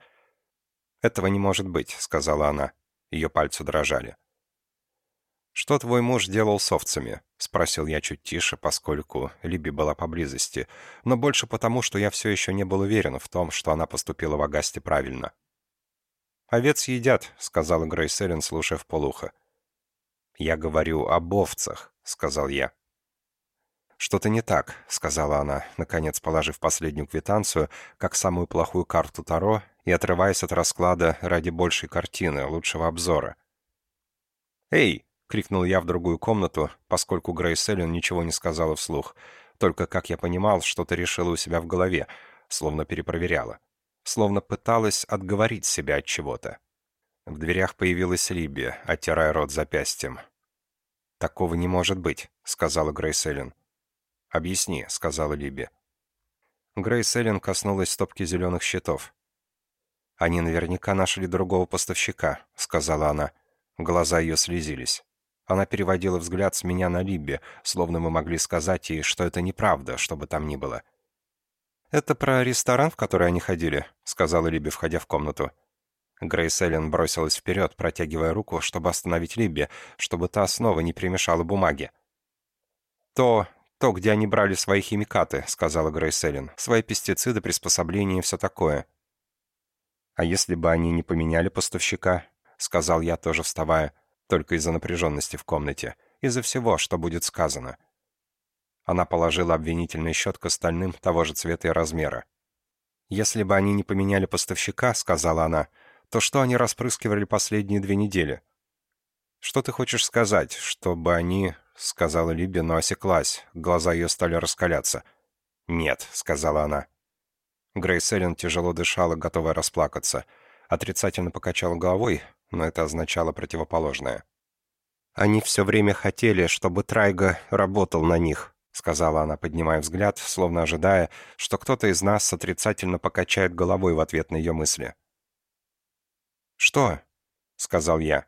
«Этого не может быть», — сказала она. Ее пальцы дрожали. «Что твой муж делал с овцами?» — спросил я чуть тише, поскольку Либи была поблизости, но больше потому, что я все еще не был уверен в том, что она поступила в Агасте правильно. «Овец едят», — сказала Грейс Эллен, слушая полухо. «Я говорю об овцах», — сказал я. «Что-то не так», — сказала она, наконец положив последнюю квитанцию, как самую плохую карту Таро, и отрываясь от расклада ради большей картины, лучшего обзора. «Эй!» — крикнул я в другую комнату, поскольку Грейс Эллен ничего не сказала вслух. Только, как я понимал, что-то решила у себя в голове, словно перепроверяла. Словно пыталась отговорить себя от чего-то. В дверях появилась Либи, оттирая рот запястьем. «Такого не может быть», — сказала Грейс Эллен. «Объясни», — сказала Либи. Грейс Эллен коснулась стопки зеленых щитов. «Они наверняка нашли другого поставщика», — сказала она. Глаза ее слезились. Она переводила взгляд с меня на Либби, словно мы могли сказать ей, что это неправда, что бы там ни было. «Это про ресторан, в который они ходили», — сказала Либби, входя в комнату. Грейс Эллен бросилась вперед, протягивая руку, чтобы остановить Либби, чтобы та снова не перемешала бумаги. «То, то, где они брали свои химикаты», — сказала Грейс Эллен. «Свои пестициды, приспособления и все такое». «А если бы они не поменяли поставщика?» — сказал я, тоже вставая только из-за напряженности в комнате, из-за всего, что будет сказано. Она положила обвинительный счет к остальным того же цвета и размера. «Если бы они не поменяли поставщика», — сказала она, — «то что они распрыскивали последние две недели?» «Что ты хочешь сказать, чтобы они...» — сказала Либи, но осеклась, глаза ее стали раскаляться. «Нет», — сказала она. Грейс Эллен тяжело дышала, готовая расплакаться. Отрицательно покачала головой, но это означало противоположное. «Они все время хотели, чтобы Трайга работал на них», сказала она, поднимая взгляд, словно ожидая, что кто-то из нас отрицательно покачает головой в ответ на ее мысли. «Что?» — сказал я.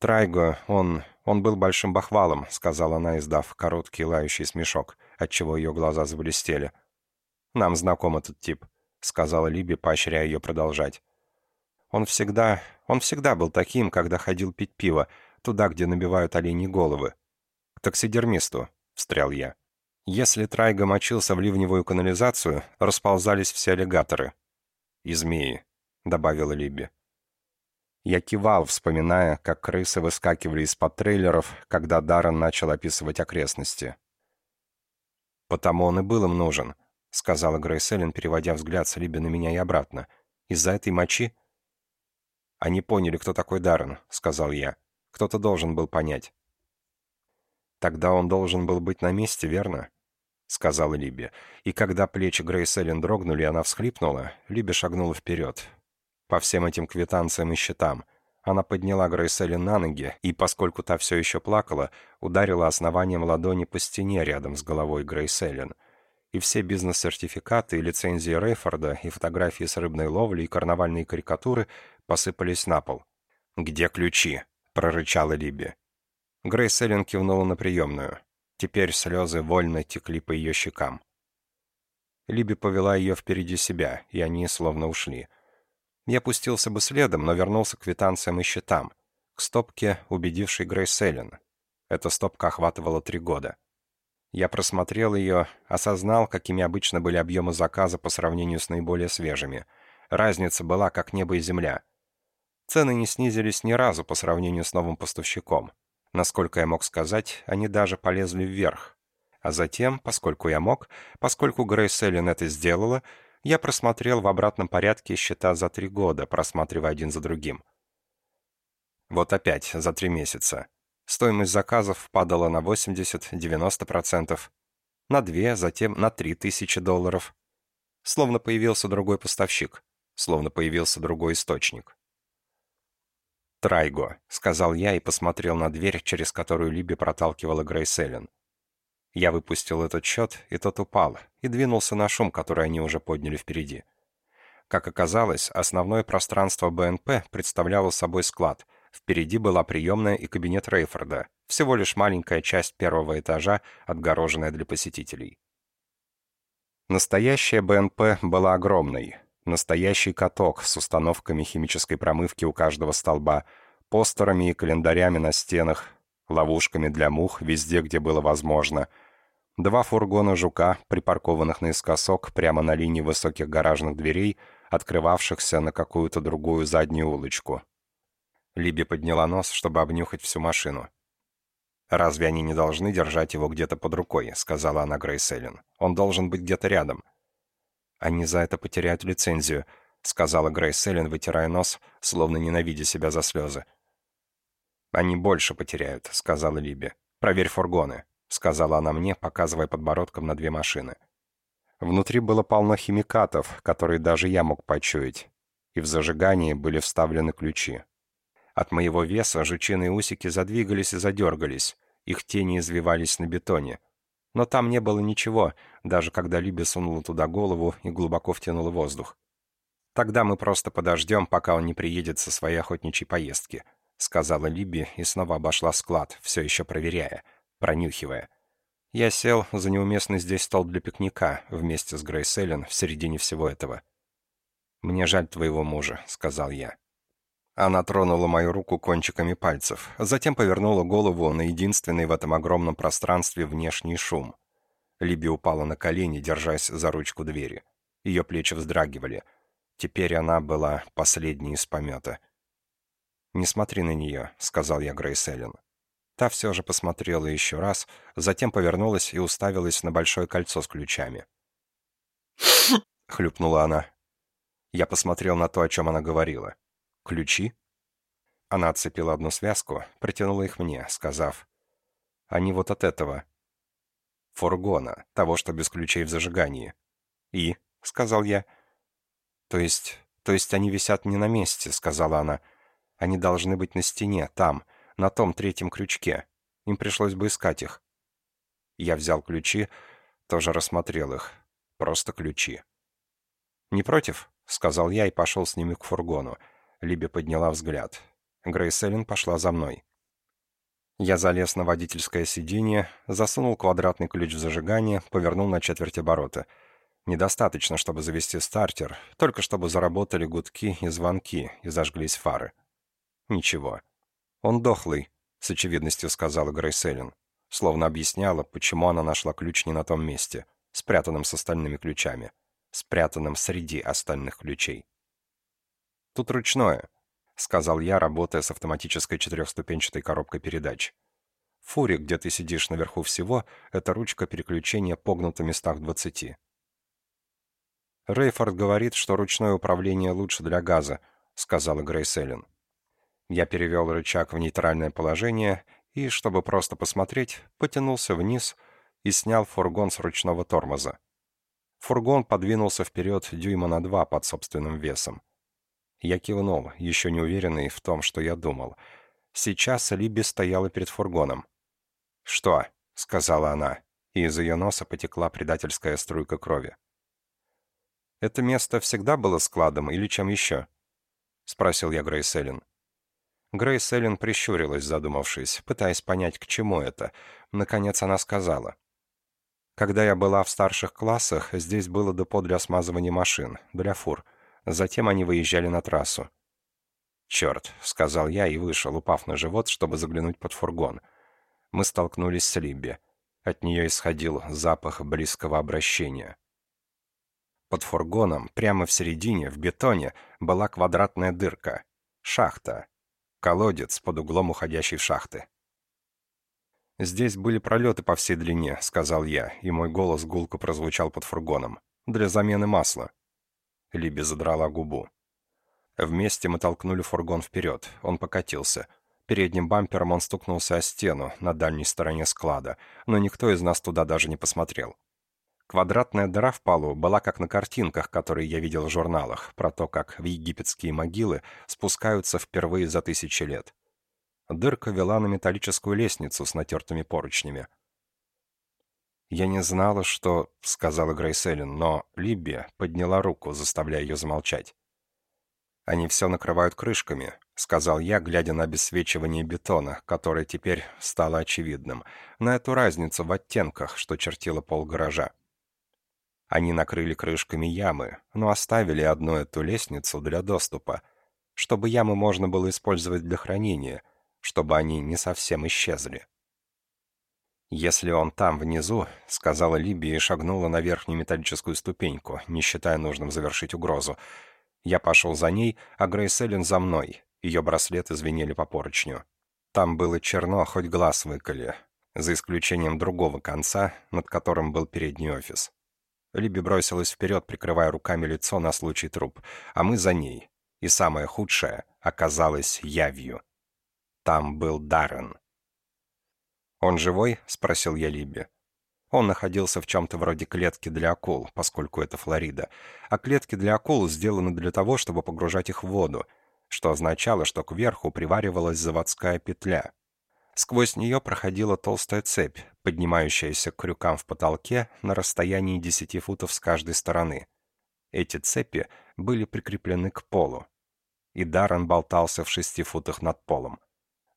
«Трайго, он... он был большим бахвалом», — сказала она, издав короткий лающий смешок. отчего ее глаза заблестели. «Нам знаком этот тип», — сказала Либи, поощряя ее продолжать. «Он всегда... он всегда был таким, когда ходил пить пиво, туда, где набивают оленьи головы». «К таксидермисту», — встрял я. Если Трайга мочился в ливневую канализацию, расползались все аллигаторы. «И змеи», — добавила Либи. Я кивал, вспоминая, как крысы выскакивали из-под трейлеров, когда Даррен начал описывать окрестности. «Потому он и был им нужен», — сказала Грейс Эллен, переводя взгляд с Либи на меня и обратно. «Из-за этой мочи?» «Они поняли, кто такой Даррен», — сказал я. «Кто-то должен был понять». «Тогда он должен был быть на месте, верно?» — сказала Либи. И когда плечи Грейс Эллен дрогнули, она всхлипнула, Либи шагнула вперед. По всем этим квитанциям и счетам. Она подняла Грейс Эллен на ноги, и, поскольку та все еще плакала, ударила основанием ладони по стене рядом с головой Грейс Эллен. И все бизнес-сертификаты, и лицензии Рейфорда, и фотографии с рыбной ловли, и карнавальные карикатуры посыпались на пол. «Где ключи?» — прорычала Либи. Грейс Эллен кивнула на приемную. Теперь слезы вольно текли по ее щекам. Либи повела ее впереди себя, и они словно ушли. Я пустился бы следом, но вернулся к квитанциям и счетам, к стопке, убедившей Грейс Эллен. Эта стопка охватывала три года. Я просмотрел ее, осознал, какими обычно были объемы заказа по сравнению с наиболее свежими. Разница была как небо и земля. Цены не снизились ни разу по сравнению с новым поставщиком. Насколько я мог сказать, они даже полезли вверх. А затем, поскольку я мог, поскольку Грейс Эллен это сделала, я просмотрел в обратном порядке счета за три года, просматривая один за другим. Вот опять, за три месяца. Стоимость заказов падала на 80-90%, на 2, затем на 3 тысячи долларов. Словно появился другой поставщик, словно появился другой источник. «Трайго», — сказал я и посмотрел на дверь, через которую Либи проталкивала Грейс Эллен. Я выпустил этот счет, и тот упал, и двинулся на шум, который они уже подняли впереди. Как оказалось, основное пространство БНП представляло собой склад. Впереди была приемная и кабинет Рейфорда, всего лишь маленькая часть первого этажа, отгороженная для посетителей. Настоящая БНП была огромной. Настоящий каток с установками химической промывки у каждого столба, постерами и календарями на стенах, ловушками для мух везде, где было возможно. Два фургона «Жука», припаркованных наискосок прямо на линии высоких гаражных дверей, открывавшихся на какую-то другую заднюю улочку. Либи подняла нос, чтобы обнюхать всю машину. «Разве они не должны держать его где-то под рукой?» — сказала она Грейс Эллен. «Он должен быть где-то рядом». «Они за это потеряют лицензию», — сказала Грейс Эллен, вытирая нос, словно ненавидя себя за слезы. «Они больше потеряют», — сказала Либи. «Проверь фургоны», — сказала она мне, показывая подбородком на две машины. Внутри было полно химикатов, которые даже я мог почуять, и в зажигании были вставлены ключи. От моего веса жучиные усики задвигались и задергались, их тени извивались на бетоне, но там не было ничего, даже когда Либи сунула туда голову и глубоко втянула воздух. «Тогда мы просто подождем, пока он не приедет со своей охотничьей поездки», сказала Либи и снова обошла склад, все еще проверяя, пронюхивая. Я сел за неуместный здесь стол для пикника вместе с Грейс Эллен в середине всего этого. «Мне жаль твоего мужа», — сказал я. Она тронула мою руку кончиками пальцев, затем повернула голову на единственный в этом огромном пространстве внешний шум. Либи упала на колени, держась за ручку двери. Ее плечи вздрагивали. Теперь она была последней из помета. «Не смотри на нее», — сказал я Грейс Эллен. Та все же посмотрела еще раз, затем повернулась и уставилась на большое кольцо с ключами. [coughs] хлюпнула она. Я посмотрел на то, о чем она говорила. «Ключи?» Она отцепила одну связку, протянула их мне, сказав, «Они вот от этого». «Фургона, того, что без ключей в зажигании». «И?» — сказал я. «То есть... то есть они висят не на месте», — сказала она. «Они должны быть на стене, там, на том третьем крючке. Им пришлось бы искать их». Я взял ключи, тоже рассмотрел их. Просто ключи. «Не против?» — сказал я и пошел с ними к фургону. Либи подняла взгляд. Грейс Эллен пошла за мной. Я залез на водительское сиденье, засунул квадратный ключ в зажигание, повернул на четверть оборота. Недостаточно, чтобы завести стартер, только чтобы заработали гудки и звонки, и зажглись фары. Ничего. Он дохлый, с очевидностью сказала Грейс Эллен, словно объясняла, почему она нашла ключ не на том месте, спрятанным с остальными ключами, спрятанным среди остальных ключей. Тут ручное, — сказал я, работая с автоматической четырехступенчатой коробкой передач. «Фури, где ты сидишь наверху всего, это ручка переключения погнута в местах двадцати». «Рейфорд говорит, что ручное управление лучше для газа», — сказала Грейс Эллен. Я перевел рычаг в нейтральное положение и, чтобы просто посмотреть, потянулся вниз и снял фургон с ручного тормоза. Фургон подвинулся вперед дюйма на два под собственным весом. Я кивнул, еще не уверенный в том, что я думал. Сейчас Либи стояла перед фургоном. «Что?» — сказала она, и из ее носа потекла предательская струйка крови. «Это место всегда было складом или чем еще?» — спросил я Грейс Эллен. Грейс Эллен прищурилась, задумавшись, пытаясь понять, к чему это. Наконец она сказала. «Когда я была в старших классах, здесь было депо для смазывания машин, для фур». Затем они выезжали на трассу. «Черт», — сказал я и вышел, упав на живот, чтобы заглянуть под фургон. Мы столкнулись с Либби. От нее исходил запах близкого обращения. Под фургоном, прямо в середине, в бетоне, была квадратная дырка. Шахта. Колодец под углом уходящей в шахты. «Здесь были пролеты по всей длине», — сказал я, и мой голос гулко прозвучал под фургоном. «Для замены масла». Либи задрала губу. Вместе мы толкнули фургон вперед. Он покатился. Передним бампером он стукнулся о стену на дальней стороне склада, но никто из нас туда даже не посмотрел. Квадратная дыра в полу была как на картинках, которые я видел в журналах, про то, как в египетские могилы спускаются впервые за тысячи лет. Дырка вела на металлическую лестницу с натертыми поручнями. «Я не знала, что...» — сказала Грейс Эллен, но Либби подняла руку, заставляя ее замолчать. «Они все накрывают крышками», — сказал я, глядя на обесвечивание бетона, которое теперь стало очевидным, на эту разницу в оттенках, что чертила пол гаража. Они накрыли крышками ямы, но оставили одну эту лестницу для доступа, чтобы ямы можно было использовать для хранения, чтобы они не совсем исчезли. «Если он там, внизу», — сказала Либи и шагнула на верхнюю металлическую ступеньку, не считая нужным завершить угрозу. Я пошел за ней, а Грейс Эллен за мной. Ее браслеты звенели по поручню. Там было черно, хоть глаз выколи, за исключением другого конца, над которым был передний офис. Либи бросилась вперед, прикрывая руками лицо на случай труп, а мы за ней. И самое худшее оказалось явью. Там был Даррен. «Он живой?» — спросил я Либби. Он находился в чем-то вроде клетки для акул, поскольку это Флорида. А клетки для акул сделаны для того, чтобы погружать их в воду, что означало, что кверху приваривалась заводская петля. Сквозь нее проходила толстая цепь, поднимающаяся к крюкам в потолке на расстоянии 10 футов с каждой стороны. Эти цепи были прикреплены к полу. И Даррен болтался в шести футах над полом.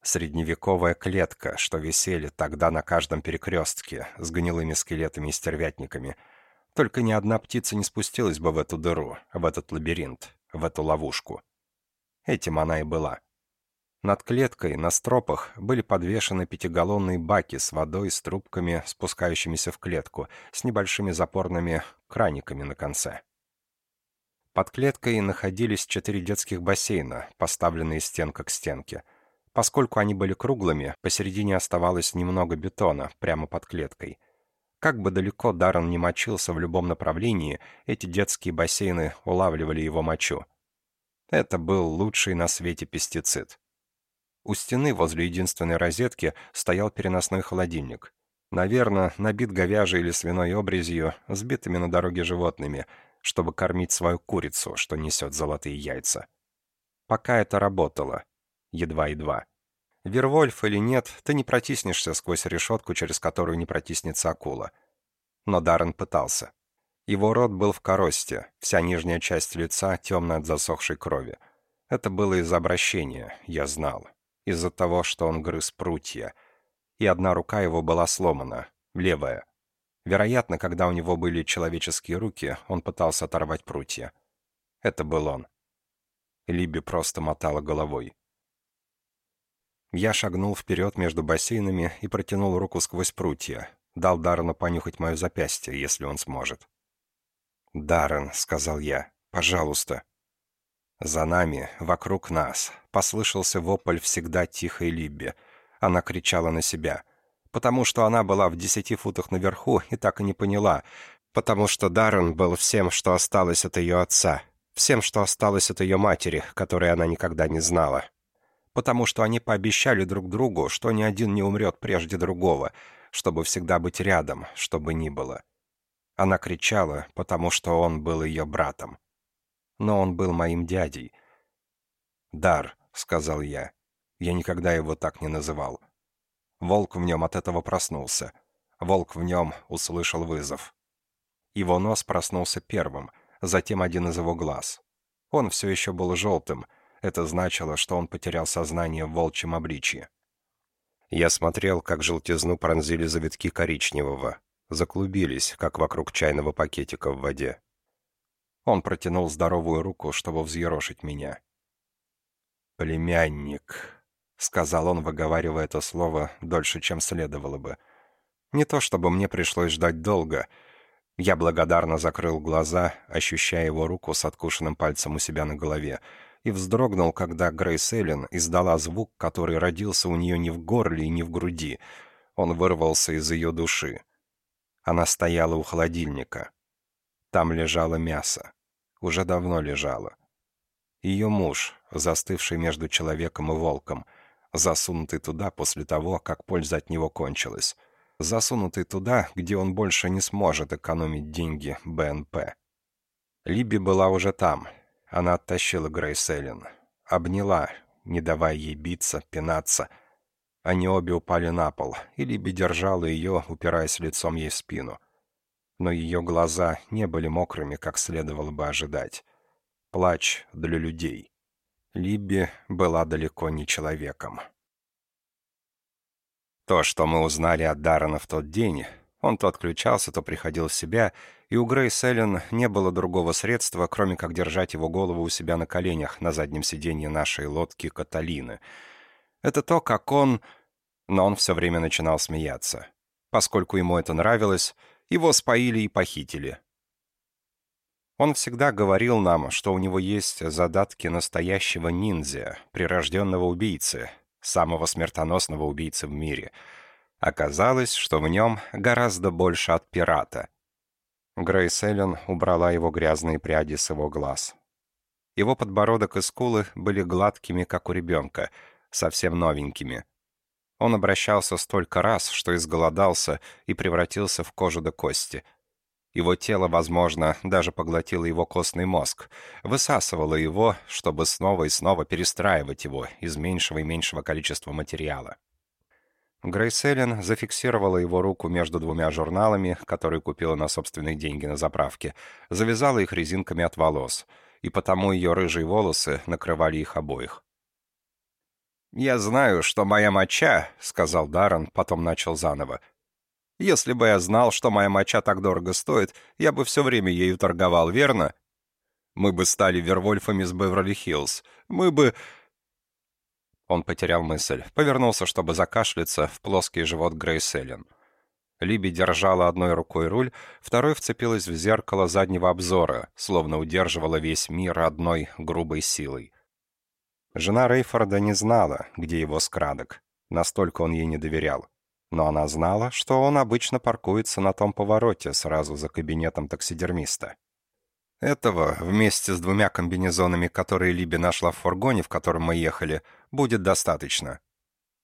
Средневековая клетка, что висели тогда на каждом перекрестке с гнилыми скелетами и стервятниками. Только ни одна птица не спустилась бы в эту дыру, в этот лабиринт, в эту ловушку. Этим она и была. Над клеткой, на стропах, были подвешены пятигаллонные баки с водой с трубками, спускающимися в клетку, с небольшими запорными краниками на конце. Под клеткой находились четыре детских бассейна, поставленные стенка к стенке — Поскольку они были круглыми, посередине оставалось немного бетона, прямо под клеткой. Как бы далеко Даррен не мочился в любом направлении, эти детские бассейны улавливали его мочу. Это был лучший на свете пестицид. У стены возле единственной розетки стоял переносной холодильник. Наверное, набит говяжьей или свиной обрезью, сбитыми на дороге животными, чтобы кормить свою курицу, что несет золотые яйца. Пока это работало, едва-едва. Вервольф или нет, ты не протиснешься сквозь решетку, через которую не протиснется акула. Но Даррен пытался. Его рот был в коросте, вся нижняя часть лица темная от засохшей крови. Это было из-за обращения, я знал. Из-за того, что он грыз прутья. и одна рука его была сломана, левая. Вероятно, когда у него были человеческие руки, он пытался оторвать прутья. Это был он. Либи просто мотала головой. Я шагнул вперед между бассейнами и протянул руку сквозь прутья. Дал Даррену понюхать мое запястье, если он сможет. «Даррен», — сказал я, — «пожалуйста». За нами, вокруг нас, послышался вопль всегда тихой Либби. Она кричала на себя. Потому что она была в десяти футах наверху и так и не поняла. Потому что Даррен был всем, что осталось от ее отца. Всем, что осталось от ее матери, которой она никогда не знала. Потому что они пообещали друг другу, что ни один не умрет прежде другого, чтобы всегда быть рядом, чтобы ни было. Она кричала, потому что он был ее братом но он был моим дядей. «Дар», — сказал я. Я никогда его так не называл. Волк в нем от этого проснулся. Волк в нем услышал вызов. Его нос проснулся первым, затем один из его глаз. Он все еще был желтым. Это значило, что он потерял сознание в волчьем обличье. Я смотрел, как желтизну пронзили завитки коричневого. Заклубились, как вокруг чайного пакетика в воде. Он протянул здоровую руку, чтобы взъерошить меня. «Племянник», — сказал он, выговаривая это слово дольше, чем следовало бы. Не то чтобы мне пришлось ждать долго. Я благодарно закрыл глаза, ощущая его руку с откушенным пальцем у себя на голове, и вздрогнул, когда Грейс Эллен издала звук, который родился у нее не в горле и не в груди. Он вырвался из ее души. Она стояла у холодильника. Там лежало мясо. Уже давно лежало. Ее муж, застывший между человеком и волком, засунутый туда после того, как польза от него кончилась. Засунутый туда, где он больше не сможет экономить деньги БНП. Либи была уже там. Она оттащила Грейс Эллен. Обняла, не давая ей биться, пинаться. Они обе упали на пол, и Либи держала ее, упираясь лицом ей в спину но ее глаза не были мокрыми, как следовало бы ожидать. Плач для людей. Либби была далеко не человеком. То, что мы узнали от Даррена в тот день, он то отключался, то приходил в себя, и у Грейс Эллен не было другого средства, кроме как держать его голову у себя на коленях на заднем сиденье нашей лодки Каталины. Это то, как он... Но он все время начинал смеяться. Поскольку ему это нравилось, его споили и похитили. Он всегда говорил нам, что у него есть задатки настоящего ниндзя, прирожденного убийцы, самого смертоносного убийцы в мире. Оказалось, что в нем гораздо больше от пирата. Грейс Эллен убрала его грязные пряди с его глаз. Его подбородок и скулы были гладкими, как у ребенка, совсем новенькими. Он обращался столько раз, что изголодался и превратился в кожу до кости. Его тело, возможно, даже поглотило его костный мозг, высасывало его, чтобы снова и снова перестраивать его из меньшего и меньшего количества материала. Грейс Эллен зафиксировала его руку между двумя журналами, которые купила на собственные деньги на заправке, завязала их резинками от волос, и потому ее рыжие волосы накрывали их обоих. «Я знаю, что моя моча», — сказал Даррен, потом начал заново. «Если бы я знал, что моя моча так дорого стоит, я бы все время ею торговал, верно? Мы бы стали Вервольфами с Беверли-Хиллз. Мы бы...» Он потерял мысль, повернулся, чтобы закашляться в плоский живот Грейс Эллен. Либи держала одной рукой руль, второй вцепилась в зеркало заднего обзора, словно удерживала весь мир одной грубой силой. Жена Рейфорда не знала, где его скрадок. Настолько он ей не доверял. Но она знала, что он обычно паркуется на том повороте сразу за кабинетом таксидермиста. Этого, вместе с двумя комбинезонами, которые Либи нашла в фургоне, в котором мы ехали, будет достаточно.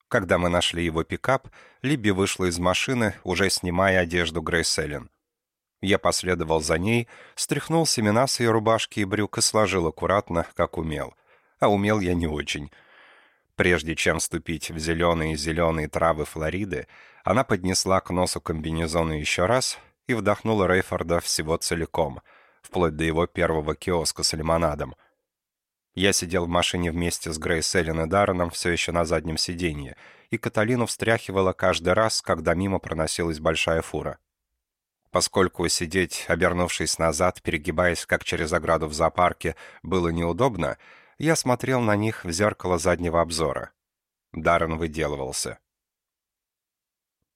Когда мы нашли его пикап, Либи вышла из машины, уже снимая одежду Грейс Эллен. Я последовал за ней, стряхнул семена с ее рубашки и брюк и сложил аккуратно, как умел — а умел я не очень. Прежде чем вступить в зеленые-зеленые травы Флориды, она поднесла к носу комбинезона еще раз и вдохнула Рейфорда всего целиком, вплоть до его первого киоска с лимонадом. Я сидел в машине вместе с Грейс Эллен и Дарреном все еще на заднем сиденье, и Каталину встряхивала каждый раз, когда мимо проносилась большая фура. Поскольку сидеть, обернувшись назад, перегибаясь, как через ограду в зоопарке, было неудобно, я смотрел на них в зеркало заднего обзора. Даррен выделывался.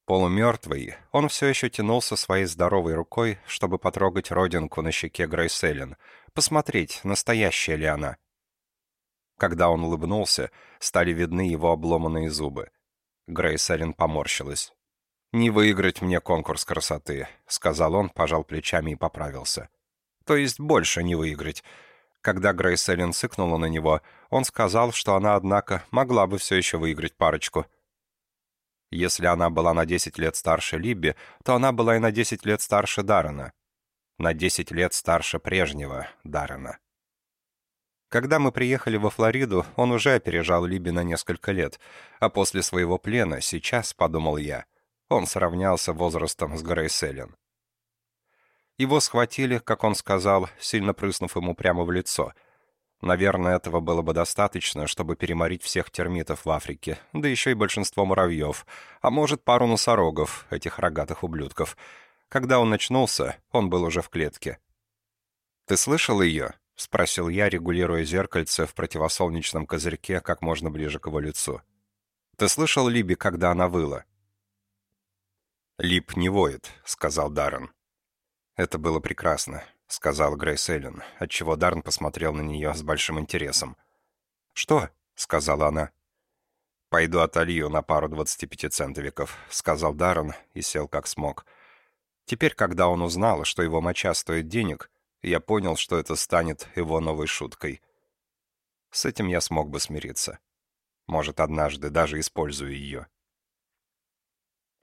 Полумертвый, он все еще тянулся своей здоровой рукой, чтобы потрогать родинку на щеке Грейс посмотреть, настоящая ли она. Когда он улыбнулся, стали видны его обломанные зубы. Грейс поморщилась. «Не выиграть мне конкурс красоты», — сказал он, пожал плечами и поправился. «То есть больше не выиграть». Когда Грейс Эллен сыкнула на него, он сказал, что она, однако, могла бы все еще выиграть парочку. Если она была на 10 лет старше Либби, то она была и на 10 лет старше Даррена. На 10 лет старше прежнего Даррена. Когда мы приехали во Флориду, он уже опережал Либи на несколько лет, а после своего плена, сейчас, подумал я, он сравнялся возрастом с Грейс Эллен. Его схватили, как он сказал, сильно прыснув ему прямо в лицо. Наверное, этого было бы достаточно, чтобы переморить всех термитов в Африке, да еще и большинство муравьев, а может, пару носорогов, этих рогатых ублюдков. Когда он начнулся, он был уже в клетке. «Ты слышал ее?» — спросил я, регулируя зеркальце в противосолнечном козырьке как можно ближе к его лицу. «Ты слышал Либи, когда она выла?» «Лип не воет», — сказал Даррен. «Это было прекрасно», — сказал Грейс Эллен, отчего Даррен посмотрел на нее с большим интересом. «Что?» — сказала она. «Пойду отолью на пару 25-центовиков», — сказал Даррен и сел как смог. Теперь, когда он узнал, что его моча стоит денег, я понял, что это станет его новой шуткой. С этим я смог бы смириться. Может, однажды даже использую ее.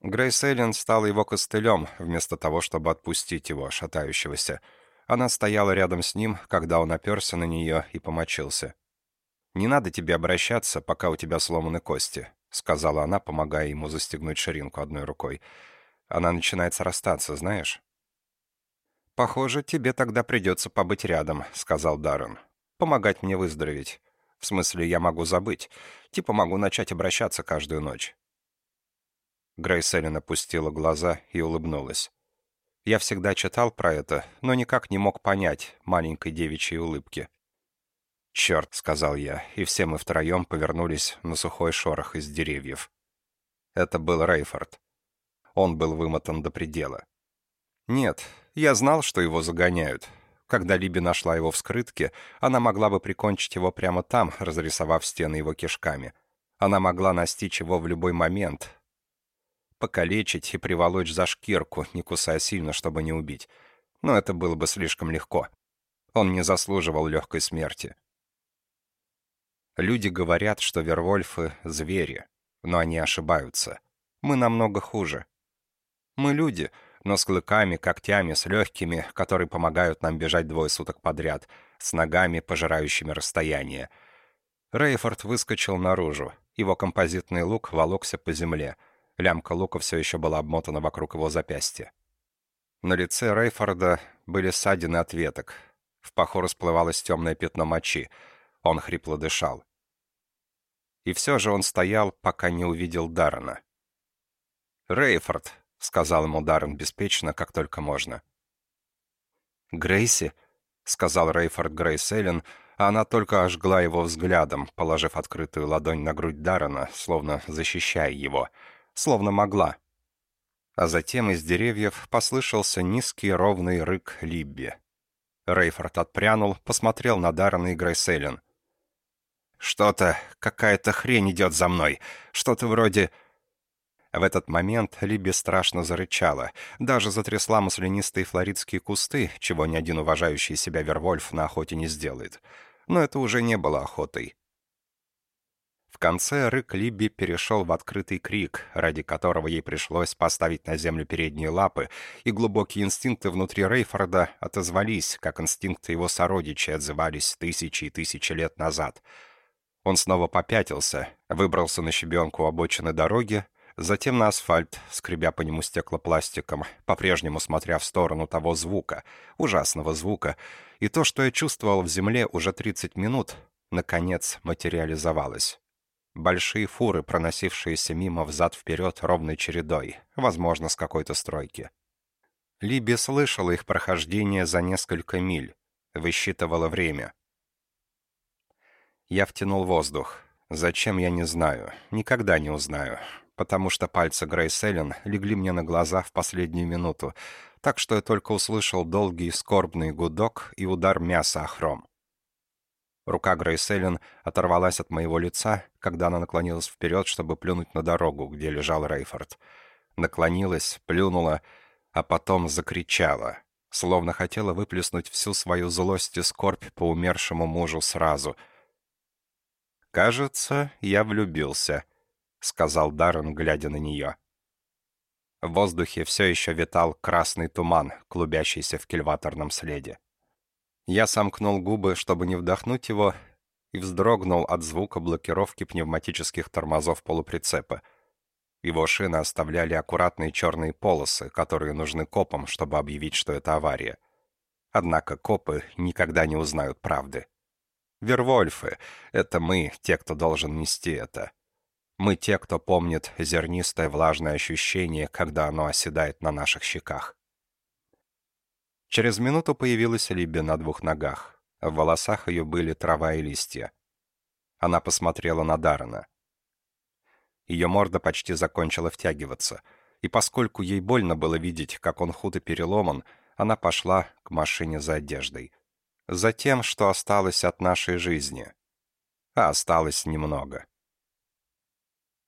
Грейс Эллен стала его костылем, вместо того, чтобы отпустить его, шатающегося. Она стояла рядом с ним, когда он оперся на нее и помочился. «Не надо тебе обращаться, пока у тебя сломаны кости», — сказала она, помогая ему застегнуть ширинку одной рукой. «Она начинает срастаться, знаешь?» «Похоже, тебе тогда придется побыть рядом», — сказал Даррен. «Помогать мне выздороветь. В смысле, я могу забыть. Типа могу начать обращаться каждую ночь». Грейс Эллен опустила глаза и улыбнулась. Я всегда читал про это, но никак не мог понять маленькой девичьей улыбки. «Черт», — сказал я, и все мы втроем повернулись на сухой шорох из деревьев. Это был Рейфорд. Он был вымотан до предела. Нет, я знал, что его загоняют. Когда Либи нашла его в скрытке, она могла бы прикончить его прямо там, разрисовав стены его кишками. Она могла настичь его в любой момент, покалечить и приволочь за шкирку, не кусая сильно, чтобы не убить. Но это было бы слишком легко. Он не заслуживал легкой смерти. Люди говорят, что вервольфы — звери, но они ошибаются. Мы намного хуже. Мы люди — но с клыками, когтями, с легкими, которые помогают нам бежать двое суток подряд, с ногами, пожирающими расстояние. Рейфорд выскочил наружу. Его композитный лук волокся по земле. Лямка лука все еще была обмотана вокруг его запястья. На лице Рейфорда были ссадины от веток. В паху расплывалось темное пятно мочи. Он хрипло дышал. И все же он стоял, пока не увидел Даррена. «Рейфорд!» — сказал ему Даррен беспечно, как только можно. «Грейси?» — сказал Рейфорд Грейс Эллен, а она только ожгла его взглядом, положив открытую ладонь на грудь Даррена, словно защищая его, словно могла. А затем из деревьев послышался низкий ровный рык Либби. Рейфорд отпрянул, посмотрел на Даррена и Грейс Эллен. «Что-то, какая-то хрень идет за мной. Что-то вроде...» В этот момент Либи страшно зарычала, даже затрясла маслянистые флоридские кусты, чего ни один уважающий себя Вервольф на охоте не сделает. Но это уже не было охотой. В конце рык Либби перешел в открытый крик, ради которого ей пришлось поставить на землю передние лапы, и глубокие инстинкты внутри Рейфорда отозвались, как инстинкты его сородичей отзывались тысячи и тысячи лет назад. Он снова попятился, выбрался на щебенку обочины дороги, затем на асфальт, скребя по нему стеклопластиком, по-прежнему смотря в сторону того звука, ужасного звука, и то, что я чувствовал в земле уже 30 минут, наконец, материализовалась. Большие фуры, проносившиеся мимо взад-вперед ровной чередой, возможно, с какой-то стройки. Либи слышала их прохождение за несколько миль, высчитывала время. Я втянул воздух. Зачем, я не знаю. Никогда не узнаю. Потому что пальцы Грейс Эллен легли мне на глаза в последнюю минуту, так что я только услышал долгий скорбный гудок и удар мяса о хром. Рука Грейс Эллен оторвалась от моего лица, когда она наклонилась вперед, чтобы плюнуть на дорогу, где лежал Рейфорд. Наклонилась, плюнула, а потом закричала, словно хотела выплеснуть всю свою злость и скорбь по умершему мужу сразу. «Кажется, я влюбился», — сказал Даррен, глядя на нее. В воздухе все еще витал красный туман, клубящийся в кильваторном следе. Я сомкнул губы, чтобы не вдохнуть его, и вздрогнул от звука блокировки пневматических тормозов полуприцепа. Его шины оставляли аккуратные черные полосы, которые нужны копам, чтобы объявить, что это авария. Однако копы никогда не узнают правды. Вервольфы — это мы, те, кто должен нести это. Мы те, кто помнит зернистое влажное ощущение, когда оно оседает на наших щеках. Через минуту появилась Либби на двух ногах. В волосах ее были трава и листья. Она посмотрела на Даррена. Ее морда почти закончила втягиваться, и поскольку ей больно было видеть, как он худ и переломан, она пошла к машине за одеждой. За тем, что осталось от нашей жизни. А осталось немного.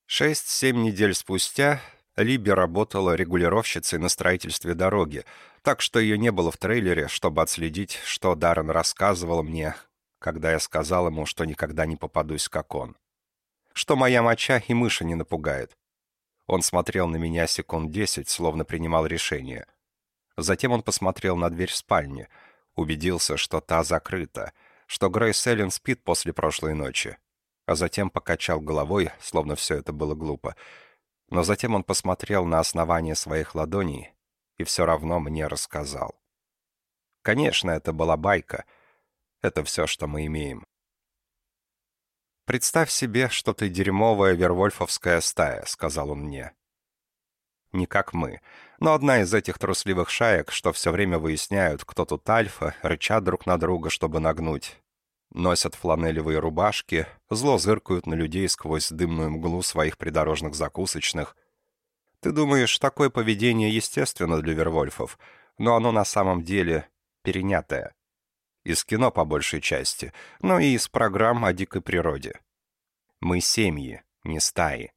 Шесть-семь недель спустя Либи работала регулировщицей на строительстве дороги, так что ее не было в трейлере, чтобы отследить, что Даррен рассказывал мне, когда я сказал ему, что никогда не попадусь, как он. Что моя моча и мыши не напугает. Он смотрел на меня секунд десять, словно принимал решение. Затем он посмотрел на дверь спальни, убедился, что та закрыта, что Грейс Эллен спит после прошлой ночи, а затем покачал головой, словно все это было глупо. Но затем он посмотрел на основание своих ладоней и все равно мне рассказал. Конечно, это была байка. Это все, что мы имеем. «Представь себе, что ты дерьмовая вервольфовская стая», — сказал он мне. «Не как мы, но одна из этих трусливых шаек, что все время выясняют, кто тут альфа, рычат друг на друга, чтобы нагнуть. Носят фланелевые рубашки, зло зыркают на людей сквозь дымную мглу своих придорожных закусочных — ты думаешь, такое поведение естественно для Вервольфов, но оно на самом деле перенятое. Из кино по большей части, но и из программ о дикой природе. Мы семьи, не стаи.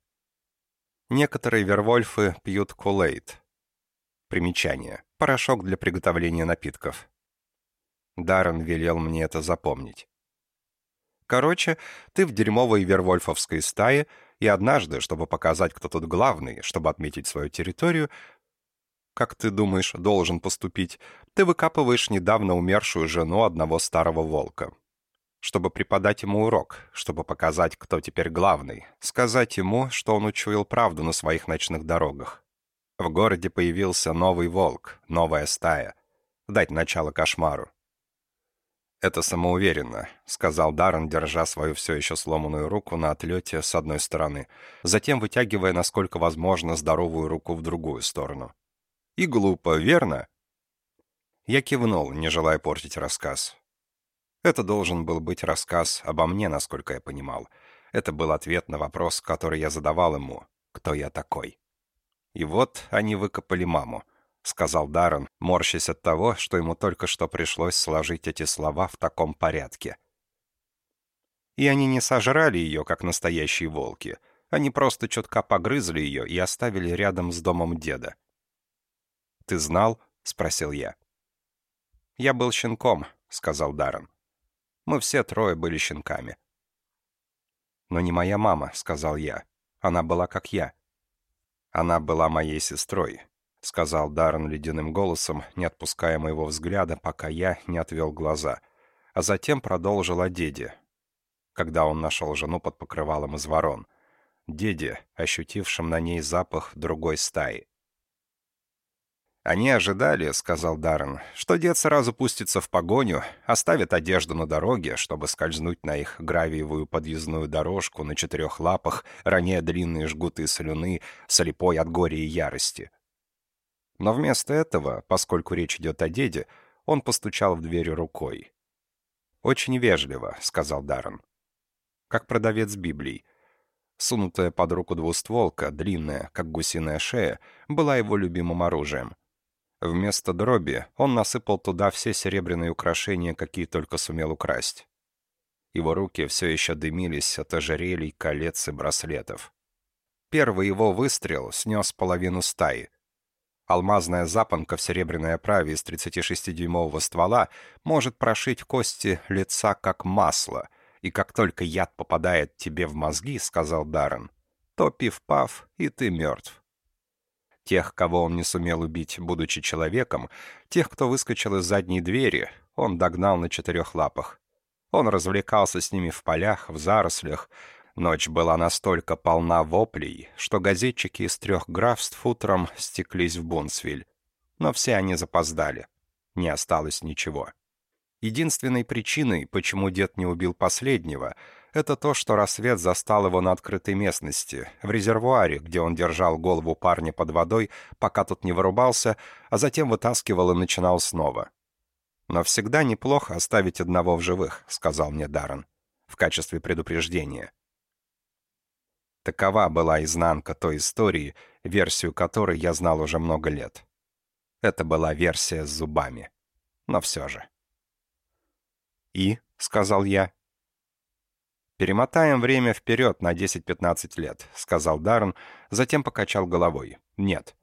Некоторые Вервольфы пьют колейд. Примечание. Порошок для приготовления напитков. Даррен велел мне это запомнить. Короче, ты в дерьмовой вервольфовской стае — и однажды, чтобы показать, кто тут главный, чтобы отметить свою территорию, как ты думаешь, должен поступить, ты выкапываешь недавно умершую жену одного старого волка. Чтобы преподать ему урок, чтобы показать, кто теперь главный, сказать ему, что он учуял правду на своих ночных дорогах. В городе появился новый волк, новая стая. Дать начало кошмару. «Это самоуверенно», — сказал Даррен, держа свою все еще сломанную руку на отлете с одной стороны, затем вытягивая, насколько возможно, здоровую руку в другую сторону. «И глупо, верно?» Я кивнул, не желая портить рассказ. Это должен был быть рассказ обо мне, насколько я понимал. Это был ответ на вопрос, который я задавал ему «Кто я такой?». И вот они выкопали маму. — сказал Даррен, морщась от того, что ему только что пришлось сложить эти слова в таком порядке. И они не сожрали ее, как настоящие волки. Они просто чутка погрызли ее и оставили рядом с домом деда. «Ты знал?» — спросил я. «Я был щенком», — сказал Даррен. «Мы все трое были щенками». «Но не моя мама», — сказал я. «Она была как я». «Она была моей сестрой», — сказал Даррен ледяным голосом, не отпуская моего взгляда, пока я не отвел глаза, а затем продолжил о деде, когда он нашел жену под покрывалом из ворон. Деде, ощутившем на ней запах другой стаи. «Они ожидали, — сказал Даррен, — что дед сразу пустится в погоню, оставит одежду на дороге, чтобы скользнуть на их гравиевую подъездную дорожку на четырех лапах, роняя длинные жгуты слюны, слепой от горя и ярости. Но вместо этого, поскольку речь идет о деде, он постучал в дверь рукой. «Очень вежливо», — сказал Даррен. «Как продавец Библий». Сунутая под руку двустволка, длинная, как гусиная шея, была его любимым оружием. Вместо дроби он насыпал туда все серебряные украшения, какие только сумел украсть. Его руки все еще дымились от ожерелий, колец и браслетов. Первый его выстрел снес половину стаи. Алмазная запонка в серебряной оправе из 36-дюймового ствола может прошить кости лица как масло, и как только яд попадает тебе в мозги, — сказал Даррен, — то пив-пав, и ты мертв. Тех, кого он не сумел убить, будучи человеком, тех, кто выскочил из задней двери, он догнал на четырех лапах. Он развлекался с ними в полях, в зарослях. Ночь была настолько полна воплей, что газетчики из трех графств утром стеклись в Бунсвиль. Но все они запоздали. Не осталось ничего. Единственной причиной, почему дед не убил последнего — это то, что рассвет застал его на открытой местности, в резервуаре, где он держал голову парня под водой, пока тот не вырубался, а затем вытаскивал и начинал снова. «Но всегда неплохо оставить одного в живых», — сказал мне Даррен, в качестве предупреждения. Такова была изнанка той истории, версию которой я знал уже много лет. Это была версия с зубами. Но все же. «И?» — сказал я. «Перемотаем время вперед на 10-15 лет», — сказал Даррен, затем покачал головой. «Нет.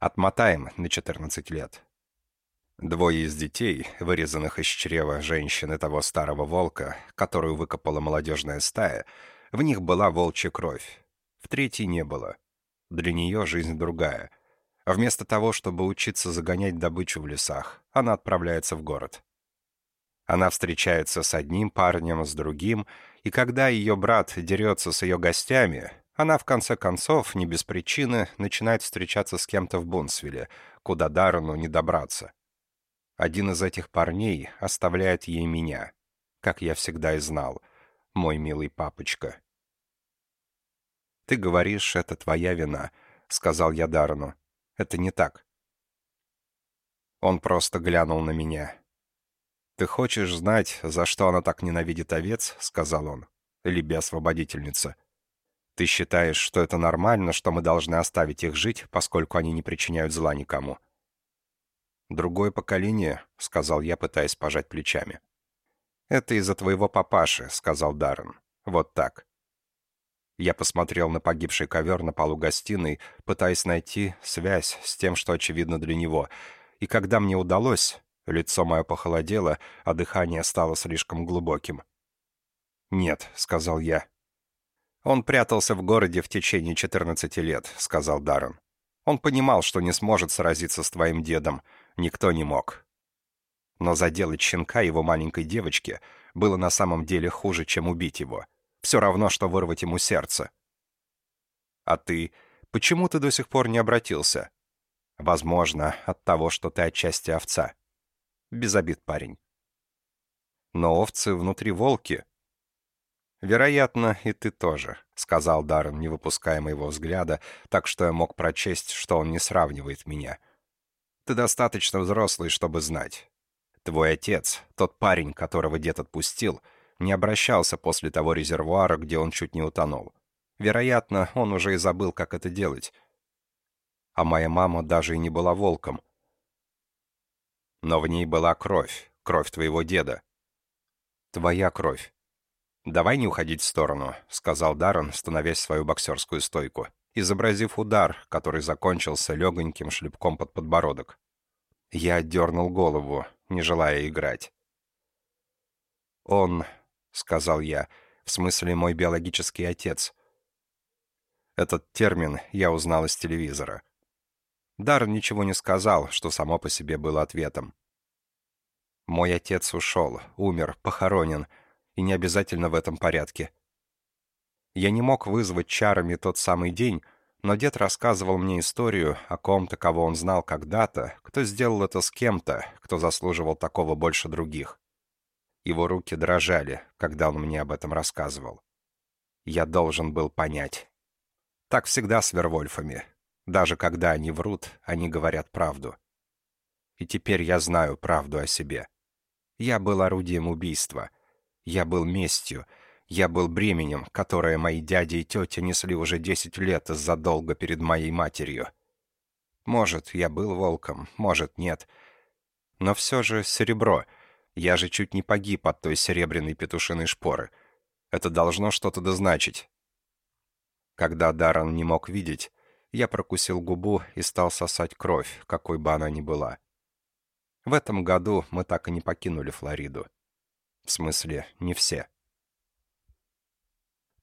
Отмотаем на 14 лет». Двое из детей, вырезанных из чрева женщины того старого волка, которую выкопала молодежная стая, в них была волчья кровь. В третьей не было. Для нее жизнь другая. Вместо того, чтобы учиться загонять добычу в лесах, она отправляется в город. Она встречается с одним парнем, с другим, и когда ее брат дерется с ее гостями, она в конце концов, не без причины, начинает встречаться с кем-то в Бунсвилле, куда Даррену не добраться. Один из этих парней оставляет ей меня, как я всегда и знал, мой милый папочка. «Ты говоришь, это твоя вина», — сказал я Даррену. «Это не так». Он просто глянул на меня. «Ты хочешь знать, за что она так ненавидит овец?» — сказал он. «Либи освободительница. Ты считаешь, что это нормально, что мы должны оставить их жить, поскольку они не причиняют зла никому?» «Другое поколение», — сказал я, пытаясь пожать плечами. «Это из-за твоего папаши», — сказал Даррен. «Вот так». Я посмотрел на погибший ковер на полу гостиной, пытаясь найти связь с тем, что очевидно для него. И когда мне удалось, Лицо мое похолодело, а дыхание стало слишком глубоким. «Нет», — сказал я. «Он прятался в городе в течение 14 лет», — сказал Даррен. «Он понимал, что не сможет сразиться с твоим дедом. Никто не мог. Но заделать щенка его маленькой девочке было на самом деле хуже, чем убить его. Все равно, что вырвать ему сердце. А ты? Почему ты до сих пор не обратился? Возможно, от того, что ты отчасти овца. Без обид, парень. Но овцы внутри волки. «Вероятно, и ты тоже», — сказал Даррен, не выпуская моего взгляда, так что я мог прочесть, что он не сравнивает меня. «Ты достаточно взрослый, чтобы знать. Твой отец, тот парень, которого дед отпустил, не обращался после того резервуара, где он чуть не утонул. Вероятно, он уже и забыл, как это делать. А моя мама даже и не была волком. Но в ней была кровь, кровь твоего деда. Твоя кровь. «Давай не уходить в сторону», — сказал Даррен, становясь в свою боксерскую стойку, изобразив удар, который закончился легоньким шлепком под подбородок. Я отдернул голову, не желая играть. «Он», — сказал я, — «в смысле мой биологический отец». Этот термин я узнал из телевизора. Дар ничего не сказал, что само по себе было ответом. Мой отец ушел, умер, похоронен, и не обязательно в этом порядке. Я не мог вызвать чарами тот самый день, Но дед рассказывал мне историю о ком-то, кого он знал когда-то, кто сделал это с кем-то, кто заслуживал такого больше других. Его руки дрожали, когда он мне об этом рассказывал. Я должен был понять. Так всегда с Вервольфами. Даже когда они врут, они говорят правду. И теперь я знаю правду о себе. Я был орудием убийства. Я был местью. Я был бременем, которое мои дяди и тетя несли уже десять лет из-за долга перед моей матерью. Может, я был волком, может, нет. Но все же серебро. Я же чуть не погиб от той серебряной петушиной шпоры. Это должно что-то дозначить. Когда Даррен не мог видеть, я прокусил губу и стал сосать кровь, какой бы она ни была. В этом году мы так и не покинули Флориду. В смысле, не все.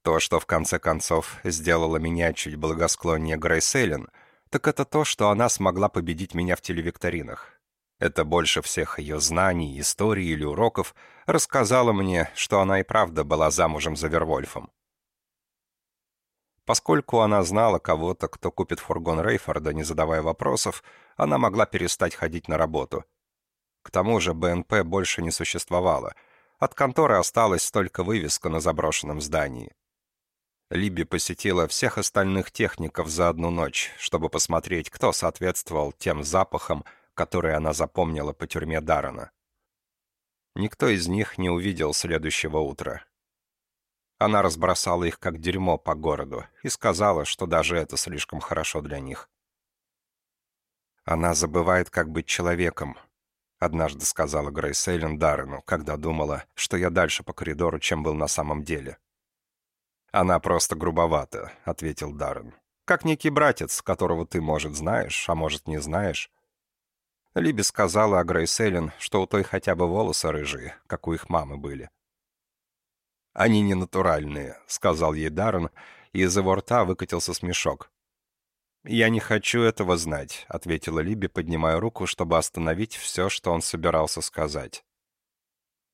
То, что в конце концов сделало меня чуть благосклоннее Грейс Эллен, так это то, что она смогла победить меня в телевикторинах. Это больше всех ее знаний, историй или уроков рассказала мне, что она и правда была замужем за Вервольфом. Поскольку она знала кого-то, кто купит фургон Рейфорда, не задавая вопросов, она могла перестать ходить на работу. К тому же БНП больше не существовало. От конторы осталась только вывеска на заброшенном здании. Либи посетила всех остальных техников за одну ночь, чтобы посмотреть, кто соответствовал тем запахам, которые она запомнила по тюрьме Даррена. Никто из них не увидел следующего утра. Она разбросала их как дерьмо по городу и сказала, что даже это слишком хорошо для них. «Она забывает, как быть человеком», — однажды сказала Грейс Эйлен Даррену, когда думала, что я дальше по коридору, чем был на самом деле. «Она просто грубовата», — ответил Даррен. «Как некий братец, которого ты, может, знаешь, а может, не знаешь». Либи сказала о Грейс Эллен, что у той хотя бы волосы рыжие, как у их мамы были. «Они не натуральные», — сказал ей Даррен, и из его рта выкатился смешок. «Я не хочу этого знать», — ответила Либи, поднимая руку, чтобы остановить все, что он собирался сказать.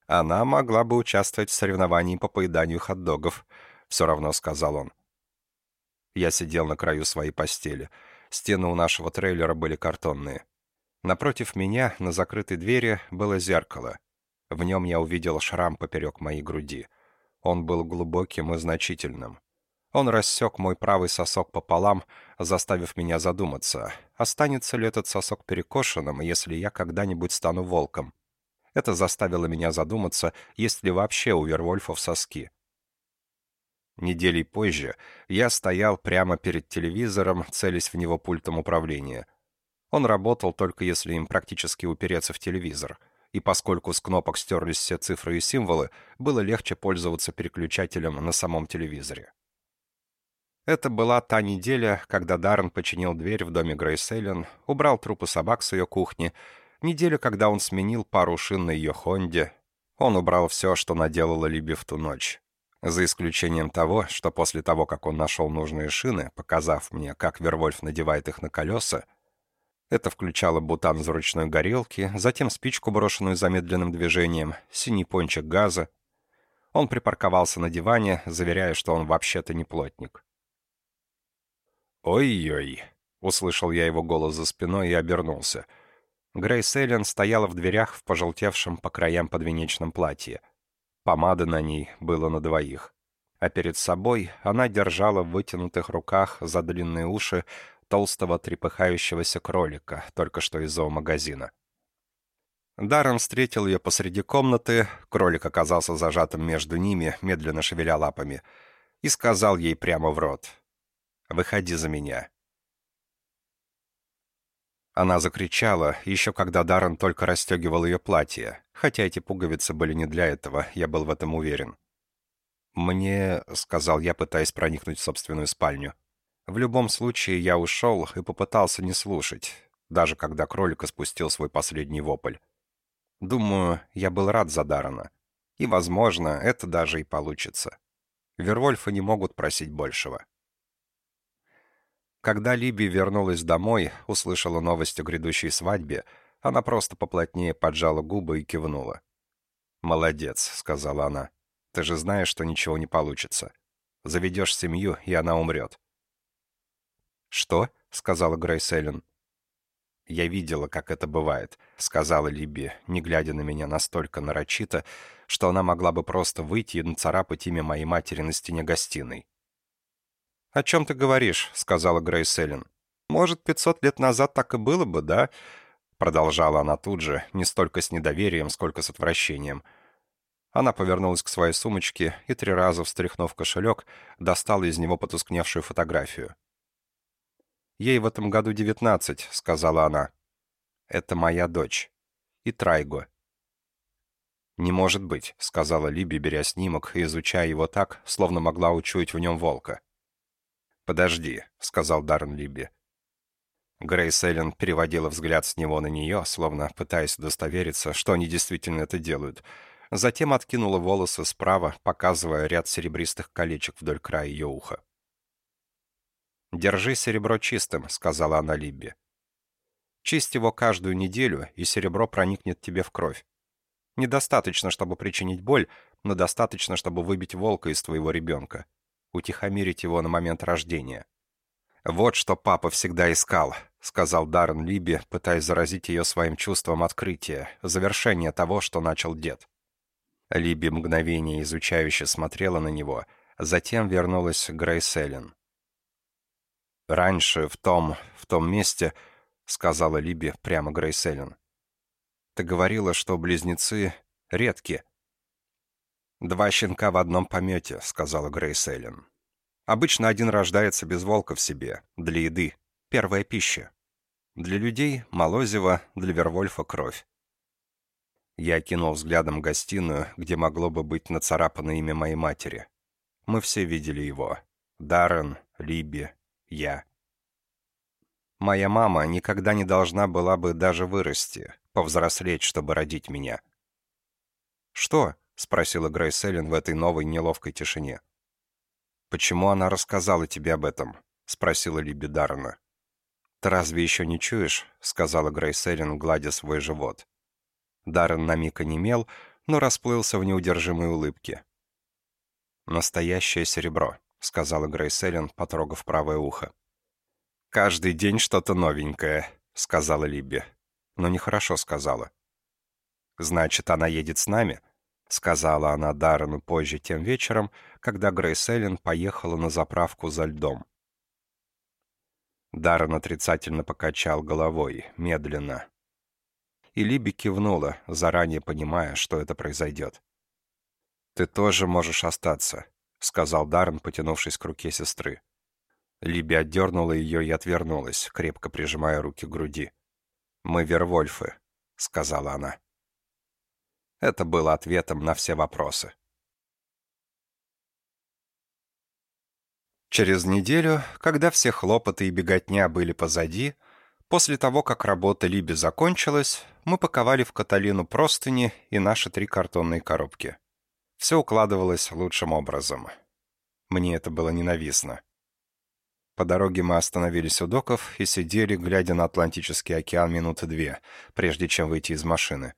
«Она могла бы участвовать в соревновании по поеданию хот-догов», — все равно сказал он. Я сидел на краю своей постели. Стены у нашего трейлера были картонные. Напротив меня, на закрытой двери, было зеркало. В нем я увидел шрам поперек моей груди — он был глубоким и значительным. Он рассек мой правый сосок пополам, заставив меня задуматься, останется ли этот сосок перекошенным, если я когда-нибудь стану волком. Это заставило меня задуматься, есть ли вообще у Вервольфов соски. Неделей позже я стоял прямо перед телевизором, целясь в него пультом управления. Он работал только если им практически упереться в телевизор — и поскольку с кнопок стерлись все цифры и символы, было легче пользоваться переключателем на самом телевизоре. Это была та неделя, когда Даррен починил дверь в доме Грейс Эллен, убрал трупы собак с ее кухни, неделя, когда он сменил пару шин на ее Хонде. Он убрал все, что наделала Либи в ту ночь. За исключением того, что после того, как он нашел нужные шины, показав мне, как Вервольф надевает их на колеса, это включало бутан из ручной горелки, затем спичку, брошенную замедленным движением, синий пончик газа. Он припарковался на диване, заверяя, что он вообще-то не плотник. «Ой-ой!» — услышал я его голос за спиной и обернулся. Грейс Эллен стояла в дверях в пожелтевшем по краям подвенечном платье. Помады на ней было на двоих. А перед собой она держала в вытянутых руках за длинные уши толстого трепыхающегося кролика, только что из зоомагазина. Даррен встретил ее посреди комнаты, кролик оказался зажатым между ними, медленно шевеля лапами, и сказал ей прямо в рот «Выходи за меня». Она закричала, еще когда Даррен только расстегивал ее платье, хотя эти пуговицы были не для этого, я был в этом уверен. «Мне...» — сказал я, пытаясь проникнуть в собственную спальню. В любом случае, я ушел и попытался не слушать, даже когда кролик испустил свой последний вопль. Думаю, я был рад за Дарана. И, возможно, это даже и получится. Вервольфы не могут просить большего. Когда Либи вернулась домой, услышала новость о грядущей свадьбе, она просто поплотнее поджала губы и кивнула. «Молодец», — сказала она. «Ты же знаешь, что ничего не получится. Заведешь семью, и она умрет. «Что?» — сказала Грейс Эллен. «Я видела, как это бывает», — сказала Либи, не глядя на меня настолько нарочито, что она могла бы просто выйти и нацарапать имя моей матери на стене гостиной. «О чем ты говоришь?» — сказала Грейс Эллен. «Может, пятьсот лет назад так и было бы, да?» Продолжала она тут же, не столько с недоверием, сколько с отвращением. Она повернулась к своей сумочке и, три раза встряхнув кошелек, достала из него потускневшую фотографию. «Ей в этом году девятнадцать», — сказала она. «Это моя дочь. И Трайго». «Не может быть», — сказала Либи, беря снимок и изучая его так, словно могла учуять в нем волка. «Подожди», — сказал Даррен Либи. Грейс Эллен переводила взгляд с него на нее, словно пытаясь удостовериться, что они действительно это делают. Затем откинула волосы справа, показывая ряд серебристых колечек вдоль края ее уха. «Держи серебро чистым», — сказала она Либби. «Чисть его каждую неделю, и серебро проникнет тебе в кровь. Недостаточно, чтобы причинить боль, но достаточно, чтобы выбить волка из твоего ребенка, утихомирить его на момент рождения. «Вот что папа всегда искал», — сказал Даррен Либи, пытаясь заразить ее своим чувством открытия, завершения того, что начал дед. Либи мгновение изучающе смотрела на него, затем вернулась Грейс Эллен. «Раньше, в том, в том месте», — сказала Либи прямо Грейс Эллен. «Ты говорила, что близнецы редки». «Два щенка в одном помете», — сказала Грейс Эллен. Обычно один рождается без волка в себе, для еды, первая пища. Для людей — молозиво, для Вервольфа — кровь. Я кинул взглядом гостиную, где могло бы быть нацарапано имя моей матери. Мы все видели его. Даррен, Либи, я. Моя мама никогда не должна была бы даже вырасти, повзрослеть, чтобы родить меня. «Что?» — спросила Грейс Эллен в этой новой неловкой тишине. «Почему она рассказала тебе об этом?» — спросила Либи Даррена. «Ты разве еще не чуешь?» — сказала Грейс Эллен, гладя свой живот. Даррен на миг онемел, но расплылся в неудержимой улыбке. «Настоящее серебро», — сказала Грейс Эллен, потрогав правое ухо. «Каждый день что-то новенькое», — сказала Либби. Но нехорошо сказала. «Значит, она едет с нами?» — сказала она Даррену позже тем вечером, когда Грейс Эллен поехала на заправку за льдом. Даррен отрицательно покачал головой, медленно. И Либи кивнула, заранее понимая, что это произойдет. «Ты тоже можешь остаться», — сказал Даррен, потянувшись к руке сестры. Либи отдернула ее и отвернулась, крепко прижимая руки к груди. «Мы Вервольфы», — сказала она. Это было ответом на все вопросы. Через неделю, когда все хлопоты и беготня были позади, после того, как работа Либи закончилась, мы паковали в Каталину простыни и наши три картонные коробки. Все укладывалось лучшим образом. Мне это было ненавистно. По дороге мы остановились у доков и сидели, глядя на Атлантический океан минуты две, прежде чем выйти из машины.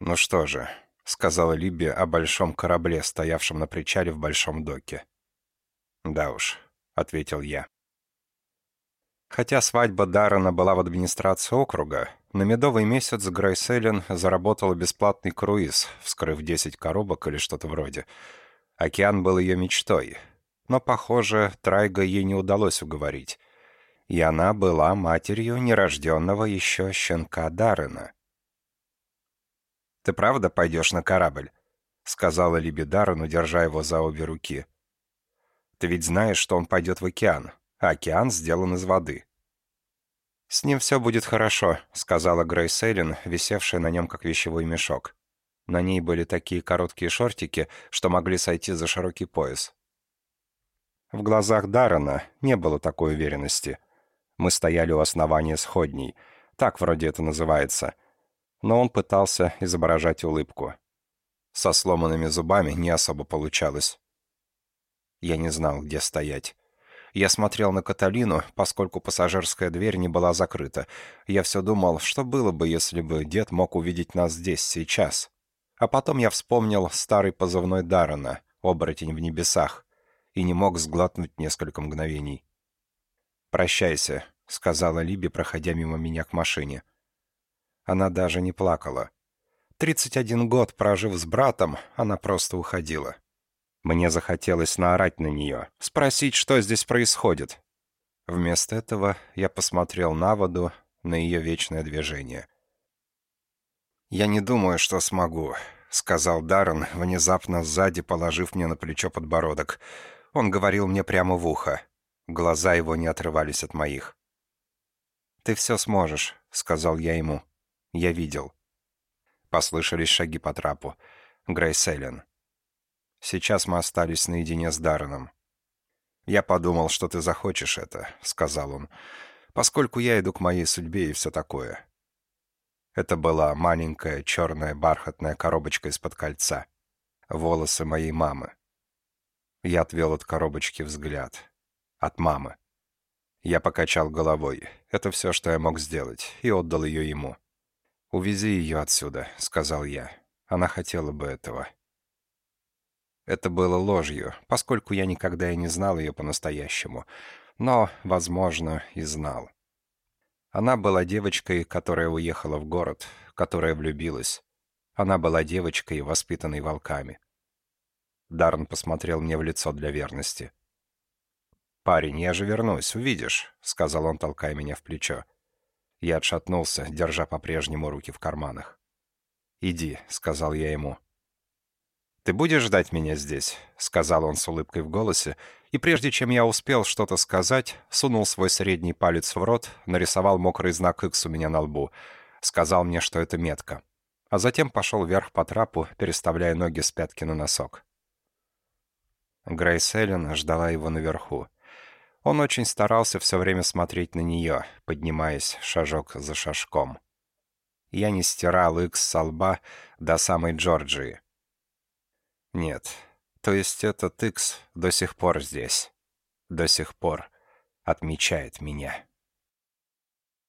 «Ну что же», — сказала Либби о большом корабле, стоявшем на причале в большом доке. «Да уж», — ответил я. Хотя свадьба Даррена была в администрации округа, на медовый месяц Грейс Эллен заработала бесплатный круиз, вскрыв 10 коробок или что-то вроде. Океан был ее мечтой. Но, похоже, Трайга ей не удалось уговорить. И она была матерью нерожденного еще щенка Даррена. «Ты правда пойдешь на корабль?» — сказала Либи Даррену, держа его за обе руки. «Ты ведь знаешь, что он пойдет в океан, а океан сделан из воды». «С ним все будет хорошо», — сказала Грейс Эйлин, висевшая на нем как вещевой мешок. На ней были такие короткие шортики, что могли сойти за широкий пояс. В глазах Даррена не было такой уверенности. Мы стояли у основания сходней. Так вроде это называется — но он пытался изображать улыбку. Со сломанными зубами не особо получалось. Я не знал, где стоять. Я смотрел на Каталину, поскольку пассажирская дверь не была закрыта. Я все думал, что было бы, если бы дед мог увидеть нас здесь, сейчас. А потом я вспомнил старый позывной Даррена, оборотень в небесах, и не мог сглотнуть несколько мгновений. «Прощайся», — сказала Либи, проходя мимо меня к машине. Она даже не плакала. Тридцать один год прожив с братом, она просто уходила. Мне захотелось наорать на нее, спросить, что здесь происходит. Вместо этого я посмотрел на воду, на ее вечное движение. «Я не думаю, что смогу», — сказал Даррен, внезапно сзади положив мне на плечо подбородок. Он говорил мне прямо в ухо. Глаза его не отрывались от моих. «Ты все сможешь», — сказал я ему. Я видел. Послышались шаги по трапу. Грейс Эллен. Сейчас мы остались наедине с Дарреном. «Я подумал, что ты захочешь это», — сказал он, «поскольку я иду к моей судьбе и все такое». Это была маленькая черная бархатная коробочка из-под кольца. Волосы моей мамы. Я отвел от коробочки взгляд. От мамы. Я покачал головой. Это все, что я мог сделать, и отдал ее ему. «Увези ее отсюда», — сказал я. Она хотела бы этого. Это было ложью, поскольку я никогда и не знал ее по-настоящему. Но, возможно, и знал. Она была девочкой, которая уехала в город, которая влюбилась. Она была девочкой, воспитанной волками. Дарн посмотрел мне в лицо для верности. «Парень, я же вернусь, увидишь», — сказал он, толкая меня в плечо. Я отшатнулся, держа по-прежнему руки в карманах. «Иди», — сказал я ему. «Ты будешь ждать меня здесь?» — сказал он с улыбкой в голосе, и прежде чем я успел что-то сказать, сунул свой средний палец в рот, нарисовал мокрый знак X у меня на лбу, сказал мне, что это метка, а затем пошел вверх по трапу, переставляя ноги с пятки на носок. Грейс Эллен ждала его наверху. Он очень старался все время смотреть на нее, поднимаясь шажок за шажком. Я не стирал X со лба до самой Джорджии. Нет. То есть этот Икс до сих пор здесь. До сих пор отмечает меня.